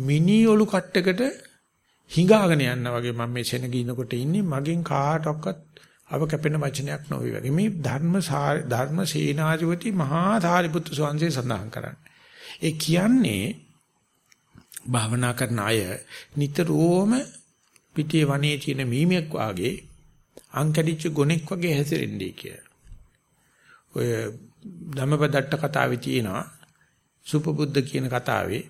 මිනි ඔලු කට්ටකට හිඟාගෙන යනවා වගේ මම මේ සෙනග ඉනකොට ඉන්නේ මගෙන් කාටවත් අව කැපෙන වචනයක් නොවේ වගේ මේ ධර්ම ධර්ම සේනාධිපති මහා සාරිපුත්තු ස්වාමීන් සඳහන් කරන්නේ. ඒ කියන්නේ භාවනා කරන අය නිතරම පිටේ වනේ තියෙන මීමෙක් වාගේ අංකඩිච්ච ගොනෙක් වගේ හැසිරෙන්නේ කිය. ඔය ධම්මපදට්ට කතාවේ තියෙනවා සුපබුද්ධ කියන කතාවේ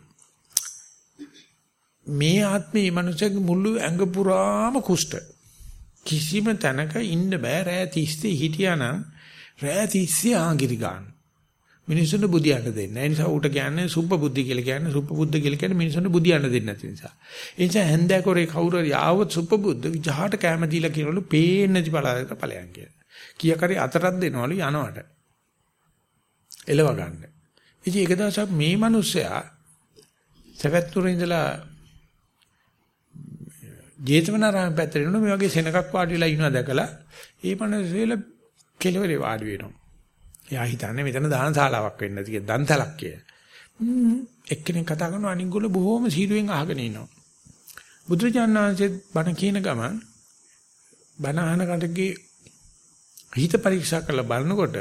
මේ ආත්මේ මනුස්සයෙක් මුළු ඇඟ පුරාම කුෂ්ඨ කිසිම තැනක ඉන්න බෑ රෑ 30 හිටියානම් රෑ 30 ආගිරි ගන්න මිනිසුන්ට බුදියන්න දෙන්නේ නැහැ. ඒ නිසා ඌට කියන්නේ සුප්ප බුද්ධි කියලා කියන්නේ සුප්ප බුද්ධ කියලා කියන්නේ මිනිසුන්ට බුදියන්න දෙන්නේ නැති නිසා. ඒ නිසා හැන්දෑකොරේ කවුරු හරි ආවොත් සුප්ප බුද්ධ විජහාට කැම දීලා කියනවලු පේන්නේ නැති පළාතට ඵලයන් කියලා. කීයකරි අතරක් දෙනවලු යනවට. එලව ගන්න. ඉතින් එක දවසක් මේ මිනිස්සයා සවැත්තුර ඉඳලා ජේතවනාරාම පැත්තට එනවා මේ වගේ සෙනගක් වාඩි වෙලා ඉනවා දැකලා ඒ මිනිස්සෙල කෙලවරේ වාඩි වෙනවා. එයා හිතන්නේ මෙතන දානශාලාවක් වෙන්න ඇති කියලා දන්තලක් කියලා. එක්කෙනෙක් කතා කරනවා අනිගොල්ලෝ බොහොම සීරුවෙන් අහගෙන ඉනවා. බුදුරජාණන් වහන්සේ බණ කියන ගමන් බණ අහන කටගේ හිත පරීක්ෂා කරලා බලනකොට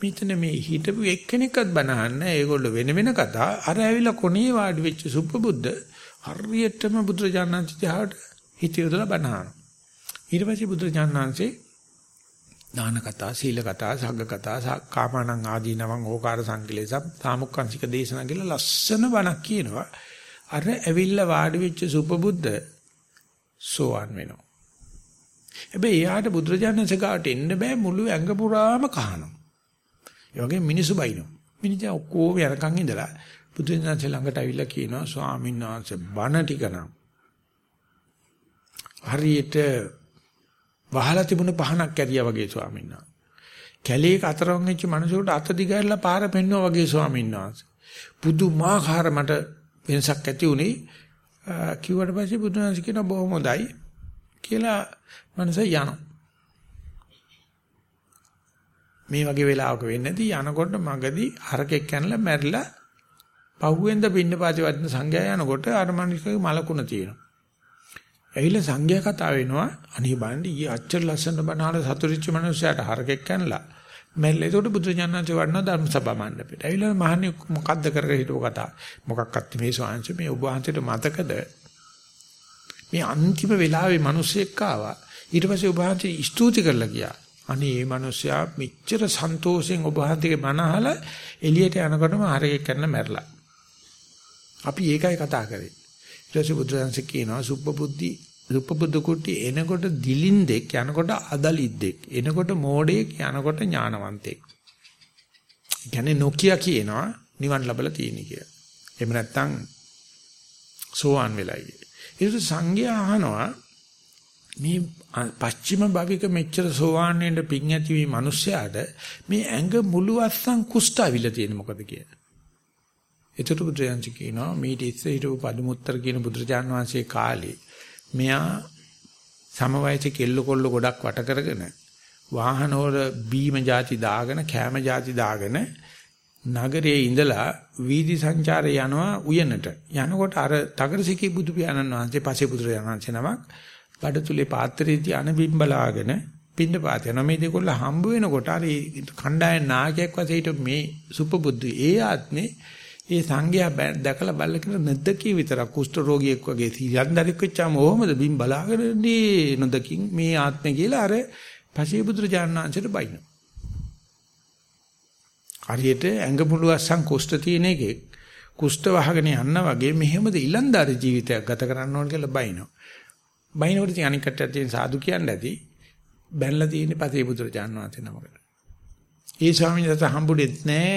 මෙතන මේ හිටපු එක්කෙනෙක්වත් බණ අහන්නේ ඒගොල්ලෝ වෙන වෙන කතා අර ඇවිල්ලා කොනේ වාඩි වෙච්ච සුප්පබුද්ධ හරියටම බුදුරජාණන් වහන්සේට හිත යොදලා බණ අහනවා. ඊට පස්සේ බුදුරජාණන් වහන්සේ දාන කතා, සීල කතා, සග්ග කතා, කාමණං ආදීනවං ඕකාර සංකලේශ සාමුක්ඛංශික දේශනා කියලා ලස්සන බණක් කියනවා. අර ඇවිල්ලා වාඩි වෙච්ච සුපබුද්ධ සෝවන් වෙනවා. හැබැයි එයාට බුදුරජාණන්සේ ගාවට එන්න බෑ මුළු ඇඟ පුරාම කහනවා. ඒ වගේ මිනිසු බයිනවා. මිනිහා ඔක්කොම යනකන් ඉඳලා බුදුරජාණන්සේ ළඟට ඇවිල්ලා කියනවා ස්වාමීන් වහන්සේ බණ ටික නම් හරියට වහලා තිබුණ පහනක් කැරියා වගේ ස්වාමීන් වහන්සේ. කැලේක අතරවන් වෙච්ච මිනිසෙකුට අත දිගහැරලා පාර පෙන්නවා වගේ ස්වාමීන් වහන්සේ. පුදුමාකාර මට වෙනසක් ඇති උනේ. කිව්වට පස්සේ බුදුන් වහන්සේ කියන බොහොම හොඳයි කියලා මනස යනවා. මේ වගේ වෙලාවක වෙන්නේ නැති යනකොට මගදී හරකෙක් කනලා මැරිලා පහුවෙන්ද පින්න පාති වදින සංඝයා යනකොට අර මිනිස්සුගේ මලකුණ තියෙනවා. ඇවිල්ලා සංඝයා කතා වෙනවා අනේ බලන්න ඊ අච්චර ලස්සන බණහල සතුරිච්ච මිනිස්සයාට හරකෙක් කනලා මැල්ල ඒකට බුදුරජාණන්සේ වඩන ධර්ම සභා මණ්ඩපෙට. ඇවිල්ලා මහන්නේ මොකද්ද කරගෙන හිටව කතා. මොකක්වත් මේ ස්වාංශ මේ ඔබ වහන්සේට මතකද මේ අන්තිම වෙලාවේ මිනිස්සෙක් ආවා. ඊට පස්සේ ඔබ වහන්සේ ස්තුති කරලා ගියා. අනේ මේ මිනිස්සයා මෙච්චර සන්තෝෂෙන් ඔබ වහන්සේගේ බණහල එළියට යනකොටම හරකෙක් කරන්න මැරලා. අපි ඒකයි කතා කරේ. ඊට පස්සේ බුදුරජාණන්සේ කියනවා සුප්පබුද්ධි සුප්පබුද්ධ කුටි එනකොට දිලින්දෙක් යනකොට අදලිද්දෙක් එනකොට මෝඩයෙක් යනකොට ඥානවන්තෙක්. කියන්නේ නොකිය කියනවා නිවන් ලැබලා තියෙන කිය. එහෙම නැත්නම් සෝවාන් වෙලයි. ඒක සංඝයා අහනවා මේ පස්චිම භවික මෙච්චර සෝවාන් වෙන්න පිං ඇති මේ මිනිස්සයාට මේ ඇඟ මුළු අස්සන් කුෂ්ඨ අවිල තියෙන මොකද කියලා. ඒතර බුදුරජාණන් කියනවා මේ ඉස්සේ හිටපු පදුමුත්තර කියන බුදුරජාණන් වහන්සේ කාලේ මෙයා සමවයසේ කෙල්ල කොල්ල ගොඩක් වට කරගෙන වාහන වල බීම ಜಾති දාගෙන කෑම ಜಾති දාගෙන නගරයේ ඉඳලා වීදි සංචාරය යනවා උයනට. යනකොට අර තගරසිකී බුදු පියාණන් වහන්සේ පසේ බුදුරජාණන් වහන්සේ නමක් බඩතුලේ පාත්‍රයේ තියන බිම්බලාගෙන පින්න පාත යනවා. මේ දෙකොල්ල හම්බ වෙනකොට අර කණ්ඩායම් නායකයෙක් වශයෙන් මේ සුපබුද්ධි ඒ ආත්මේ ඒ සංඝයා දැකලා බල්ල කියන නැද්දකී විතරක් කුෂ්ඨ රෝගියෙක් වගේ සියන්දරෙක් වෙච්චාම කොහොමද බිම් බලාගෙන ඉන්නේ නොදකින් මේ ආත්මය කියලා අර පසේ බුදුරජාණන් වහන්සේට බයිනවා. හරියට ඇඟ මුළු අස්සන් කුෂ්ඨ තියෙන එකෙක් කුෂ්ඨ වහගෙන යන්න වගේ මෙහෙමද ඊලන්දාර ජීවිතයක් ගත කරන්න ඕන කියලා බයිනවා. බයිනකොට ඉතින් අනික් කටට තියෙන සාදු කියන්න ඇති බැලලා තියෙන්නේ පතේ බුදුරජාණන් වහන්සේ නමකට. ඒ ස්වාමීන් වහන්සේ හම්බුනේත් නෑ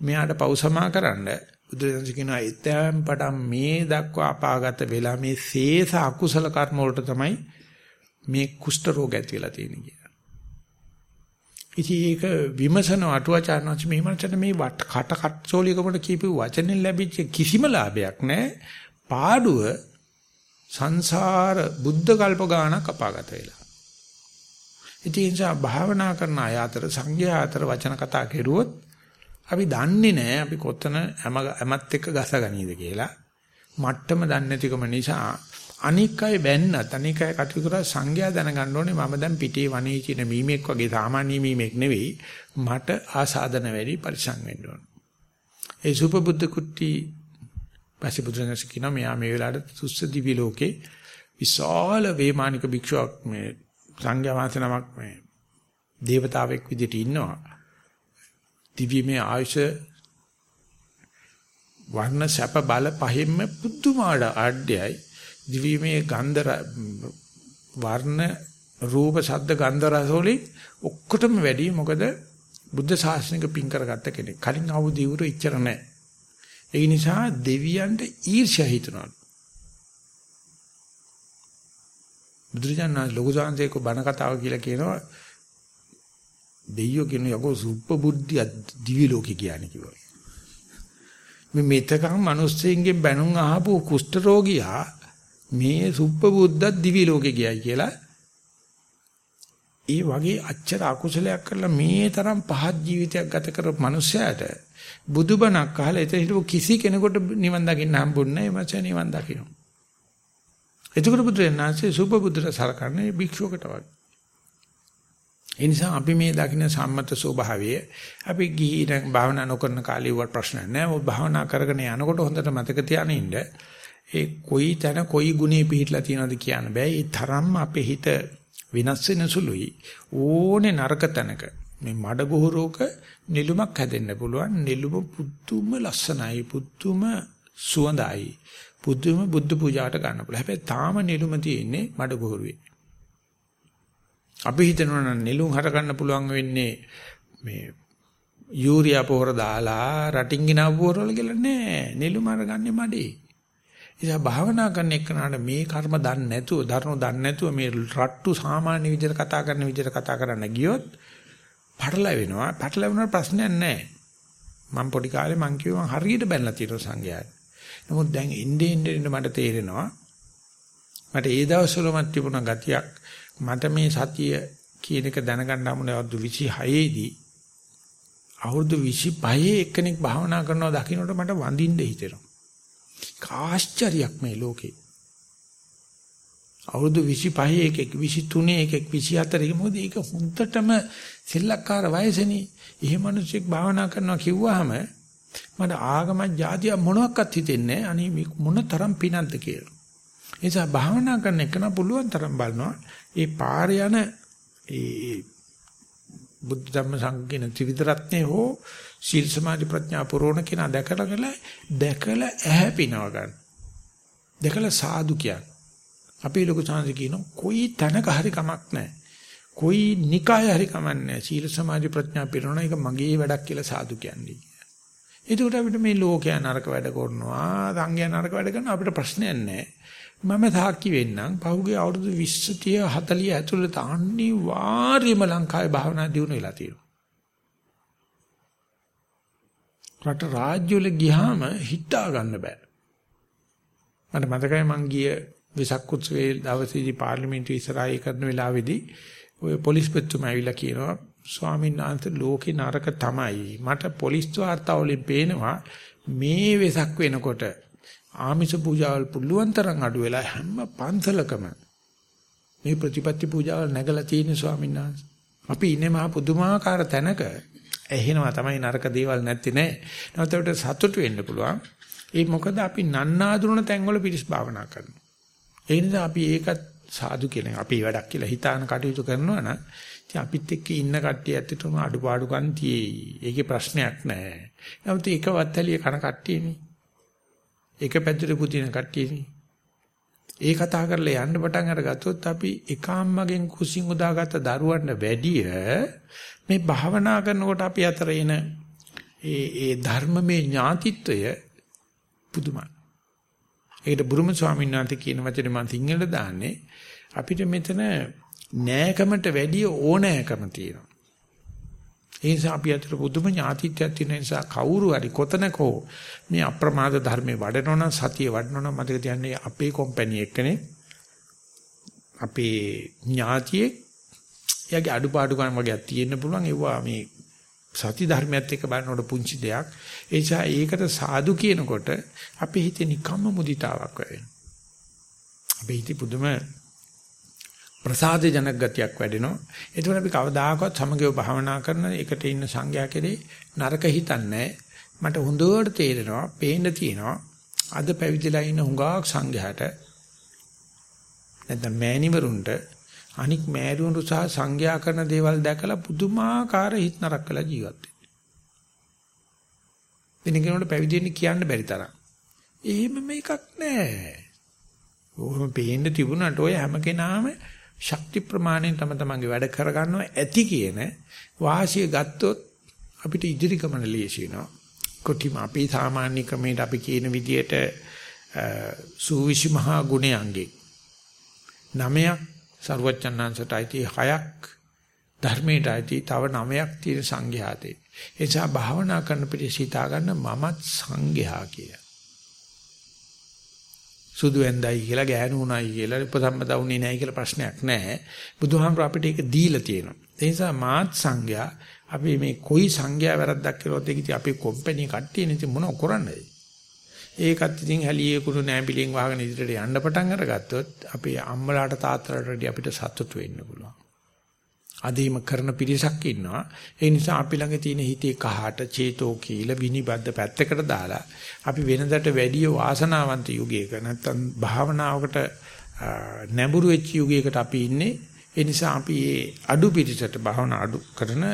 මෙයාට පෞසමා කරන්න. බුදුරජාණන් කියනවා එතෑම් පටන් මේ දක්වා අපාගත වෙලා මේ සේස අකුසල කර්ම වලට තමයි මේ කුෂ්ඨ රෝග ඇති වෙලා තියෙන්නේ කියලා. ඉතින් ඒක විමසන අටුවාචාර්යවංශ මේ මනසට මේ කට කට්සෝලිකකට කියපු වචනෙන් ලැබිච්ච කිසිම ලාභයක් නැහැ. පාඩුව සංසාර බුද්ධ කල්ප ගානක් අපාගත වෙලා. ඉතින් ඒ නිසා භාවනා කරන අය අතර සංඝයා අතර වචන කතා කෙරුවොත් අපි දන්නේ නැහැ අපි කොතන හැමත් එක්ක ගසගනීද කියලා. මට්ටම දන්නේ නැතිකම නිසා අනික් අය බැන්නත් අනික් අය කටයුතු කරා සංඝයා දැනගන්න ඕනේ මම දැන් පිටේ වනේ කියන මීමෙක් වගේ සාමාන්‍ය මීමෙක් නෙවෙයි මට ආසාදන වැඩි පරිසං වෙන්න ඕන. ඒ සුපබුද්ධ කුට්ටි පස්සේ බුදුරජාණන් කියනවා මෙයා මේ වෙලාවට සුස්ස දිවි ලෝකේ විශාල වේමානික භික්ෂුවක් මේ සංඝයා වහන්සේ නමක් මේ දේවතාවෙක් විදිහට ඉන්නවා. දිව්‍යමය ආයුෂ වර්ණ සැප බල පහෙන්ම පුදුමාඩ ආඩ්‍යයි දිව්‍යමය ගන්ධ වර්ණ රූප ශබ්ද ගන්ධ රස වලින් ඔක්කොටම වැඩි මොකද බුද්ධ ශාසනික පින් කරගත්ත කෙනෙක්. කලින් ආපු දිවුරු ඉච්චර නැහැ. ඒ නිසා දෙවියන්ට ඊර්ෂ්‍යා හිතනවා. බුදුරජාණන් ලොකු සංසේක බණ කතාව කියලා කියනවා දෙයියෝ කියන යකෝ සුප්ප බුද්ධිය දිවි ලෝකේ කියන්නේ කිව්වා. මේ මෙතකම් මිනිස්සුන්ගෙන් බැනුම් අහපු කුෂ්ඨ රෝගියා මේ සුප්ප බුද්ධ දිවි ලෝකේ ගියයි කියලා ඒ වගේ අච්චර අකුසලයක් කරලා මේ තරම් පහත් ජීවිතයක් ගත කරපු මිනිසයාට බුදුබණක් අහලා එතන හිටපු කිසි කෙනෙකුට නිවන් දකින්න හම්බුන්නේ නැහැ. එමච නිවන් දකින්න. එතකොට බුදුරජාණන්සේ සුපබුද්ධට සලකන්නේ භික්ෂුවකට වගේ. ඒ නිසා අපි මේ දකින්න සම්මත ස්වභාවය අපි ගිහින් භාවනා නොකරන කාලේ වට ප්‍රශ්න නැහැ. මොකද භාවනා කරගෙන යනකොට හොඳට මතක තියාගෙන ඉන්න ඒ කොයි තැන කොයි ගුණේ පිහිටලා තියෙනවද කියන්න බෑ. ඒ තරම්ම අපේ හිත වෙනස් වෙන සුළුයි. ඕනේ නරක තැනක මේ මඩ ගොහරෝක නිලුමක් හැදෙන්න පුළුවන්. නිලුම පුදුම ලස්සනයි, පුදුම සුවඳයි. පුදුම බුද්ධ පූජාවට ගන්න පුළුවන්. හැබැයි තාම නිලුම තියෙන්නේ මඩ ගොහරුවේ. අපි හිතනවා නම් නිලුම් හර ගන්න පුළුවන් වෙන්නේ මේ යූරියා පොහොර දාලා රටින් ගినాව පොහොර වල කියලා නෑ. නිලුම් අරගන්නේ මඩේ. ඉතින් භාවනා කරන එකනට මේ කර්ම දන්නේ නැතුව, ධර්ම දන්නේ නැතුව මේ රට්ටු සාමාන්‍ය විදිහට කතා කරන විදිහට කතා කරන්න ගියොත් පටලැවෙනවා. පටලැවුණාට ප්‍රශ්නයක් නැහැ. මම පොඩි කාලේ මං කිව්වා හරියට බැලලා තියෙනවා සංඝයාට. නමුත් දැන් ඉන්නේ ඉන්නේ මට තේරෙනවා මට ඒ දවස්වලම තිබුණ ගතියක් මට මේ සතිය කියන එක දැනගන්න හමුනේ අවුරුදු 26 දී අවුරුදු 25 එක්කෙනෙක් භාවනා කරනවා දකින්නට මට වඳින්න හිතෙනවා. කාශ්චර්යයක් මේ ලෝකේ. අවුරුදු 25 එකෙක් 23 එකෙක් 24 එකෙක් මොකද ඒක හුන්නටම සෙල්ලක්කාර වයසනේ. එහෙම මිනිස්සෙක් භාවනා කරනවා කිව්වහම මට ආගම જાතිය මොනවත් හිතෙන්නේ නැහැ. අනේ මොන තරම් පිනක්ද කියලා. ඒ නිසා භාවනා කරන එක නම් පුළුවන් තරම් බලනවා. ඒ පාර යන ඒ බුද්ධ ධම්ම සංකේන ත්‍රිවිධ රත්නේ හෝ සීල් සමාධි ප්‍රඥා පුරෝණ කියන දැකලා ගල දැකලා ඇහැ පිනව ගන්න. දැකලා සාදු කියන්න. අපේ ලොකු සංසි කියන කොයි තැනක හරි කමක් නැහැ. කොයි නිකාය හරි කමක් නැහැ. සීල සමාධි ප්‍රඥා පිරෝණ එක මගේ වැඩක් කියලා සාදු කියන්නේ. එතකොට අපිට මේ ලෝකයා නරක වැඩ කරනවා, සංඝයා නරක වැඩ කරනවා අපිට ප්‍රශ්නයක් නැහැ. මම සාක්ෂි වෙන්නම් පහුගිය අවුරුදු 20 30 40 ඇතුළත අනිවාර්යයෙන්ම ලංකාවේ භාවනා දියුණු වෙලා තියෙනවා. රට රාජ්‍ය වල ගියාම හිතා ගන්න බෑ. මට මතකයි මං ගිය වෙසක් උත්සවයේ දවසේදී පාර්ලිමේන්තුවේ ඉස්සරහේ කරන වෙලාවේදී ඔය පොලිස් පෙතුම ඇවිල්ලා කියනවා ස්වාමීන් වහන්සේ ලෝකේ නරක තමයි. මට පොලිස් වාර්තාවලින් පේනවා මේ වෙසක් වෙනකොට ආමිෂ පූජාවල් පුළුවන් තරම් අඩු වෙලා හැම පන්සලකම මේ ප්‍රතිපත්ති පූජාවල් නැගලා තියෙන ස්වාමීන් වහන්සේ. අපි ඉන්නේ මහා පුදුමාකාර තැනක ඇහෙනවා තමයි නරක දේවල් නැත්තේ නෑ. නැවතට සතුට වෙන්න පුළුවන්. ඒ මොකද අපි නන්නාඳුන තැන්වල පිරිස් භාවනා කරනවා. ඒ නිසා අපි ඒකත් සාදු කියලා අපි වැඩක් කියලා හිතාන කටයුතු කරනවා නම් ඉතින් අපිත් එක්ක ඉන්න කට්ටිය ඇත්තටම අඩුපාඩුකම් තියෙයි. ඒකේ ප්‍රශ්නයක් නැහැ. නමුත් ඒක වත්තලිය කන කට්ටියනේ. ඒක පැදුරේ පුදින කට්ටියනේ. ඒ කතා කරලා යන්න පටන් අරගත්තොත් අපි එක අම්මගෙන් කුසින් උදාගත්ත දරුවන්ට වැඩිය මේ භාවනා කරනකොට අපි අතර එන ඒ ඒ ධර්මමේ ඥාතිත්වය පුදුමයි. ඒකට බුරුම ස්වාමීන් වහන්සේ කියන වචනේ මම සිංහලට දාන්නේ. අපිට මෙතන නෑකමට වැඩිය ඕනෑකම තියෙනවා. ඒ නිසා අපි අතර පුදුම ඥාතිත්වයක් තියෙන නිසා කවුරු හරි කොතනකෝ මේ අප්‍රමාද ධර්මේ වඩනවනම් සතිය වඩනවනම් මතක තියන්නේ අපේ කම්පැනි එකනේ අපේ ඥාතියේ එයාගේ අඩුපාඩුකම් වගේක් තියෙන්න පුළුවන්. ඒවා මේ සති ධර්මයත් එක්ක බලනකොට පුංචි දෙයක් ඒ නිසා ඒකට සාදු කියනකොට අපේ හිතේ නිකම්ම මුදිතාවක් වෙනවා අපේ හිතේ පුදුම ප්‍රසාද ජනක ගතියක් වැඩෙනවා. එතකොට අපි කවදාකවත් සමගිව භාවනා කරන එකට ඉන්න සංඝයා කෙරේ නරක හිතන්නේ මට හොඳට තේරෙනවා, පේන්න තියෙනවා. අද පැවිදිලා ඉන්න හුඟක් සංඝයාට නැත්නම් මෑණිවරුන්ට අනික් මෑරුණු සහ සංඝයා කරන දේවල් දැකලා පුදුමාකාර හිත නරක කළා ජීවත් වෙන කෙනෙකුට පැවිදි වෙන්න කියන්න බැරි තරම්. එහෙම මේකක් නැහැ. ඕම පේන්න තිබුණාට ඔය හැම කෙනාම ශක්ති ප්‍රමාණයෙන් තම තමන්ගේ වැඩ කරගන්නවා ඇති කියන වාසිය ගත්තොත් අපිට ඉදිරි ගමන ලේසි වෙනවා. කොටිම අපි සාමාන්‍ය ක්‍රමයට අපි කියන විදියට සූවිසි මහා ගුණයන්ගේ නමයක් ਸਰුවචනාංශට අයිති හයක් ධර්මයට අයිති තව නමයක් තියෙන සංඝයාතේ. ඒ නිසා භාවනා කරන පිටි සිතා ගන්න මමත් සංඝයා කියලා. සුදු ඇඳයි කියලා ගෑනු උණයි කියලා උපසම්පදා උනේ නැහැ කියලා ප්‍රශ්නයක් නැහැ. බුදුහාමර අපිට ඒක දීලා තියෙනවා. ඒ නිසා මාත් සංඝයා අපි මේ කොයි සංඝයා වැරද්දක් කළොත් ඒක ඉතින් අපේ කම්පැනි කට්ටියනේ ඉතින් මොනව කරන්නද? ඒකත් ඉතින් හැලියේ කුණු නෑඹිලින් වහගෙන ඉදිරියට යන්න පටන් අරගත්තොත් අපේ අම්මලාට තාත්තලාට අපිට සතුටු වෙන්න පුළුවන්. අදීම කරන පිරිසක් ඉන්නවා. ඒ නිසා අපි ළඟ තියෙන හිතේ කහට චේතෝ කීල විනිබද්ද පැත්තකට දාලා අපි වෙනදට වැඩිය වාසනාවන්ත යුගයක නැත්තම් භාවනාවකට නැඹුරු වෙච්ච යුගයකට අපි ඉන්නේ. ඒ නිසා අපි මේ අඩු පිටිසට භාවනා අඩු කරන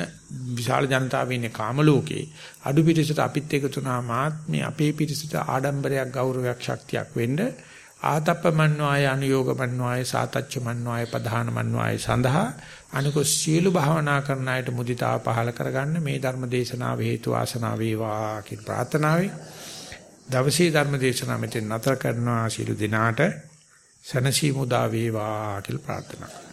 විශාල ජනතාව ඉන්නේ කාම ලෝකේ අඩු පිටිසට අපිත් එකතු වුණාමාත් මේ අපේ පිටිසට ආඩම්බරයක් ගෞරවයක් ශක්තියක් වෙන්න ආතප්පමන්්වාය අනුയോഗමන්්වාය සාතච්චමන්්වාය පධානමන්්වාය සඳහා අනිකෝ සියලු භාවනා කරන අයට මුදිතාව පහල කරගන්න මේ ධර්ම දේශනාව හේතු ආසනාව වේවා කියන ප්‍රාර්ථනාවයි. දවසේ ධර්ම දේශනාව මෙතෙන් නතර කරනවා. සියලු දිනාට සනසි මුදා වේවා කියලා ප්‍රාර්ථනා කරනවා.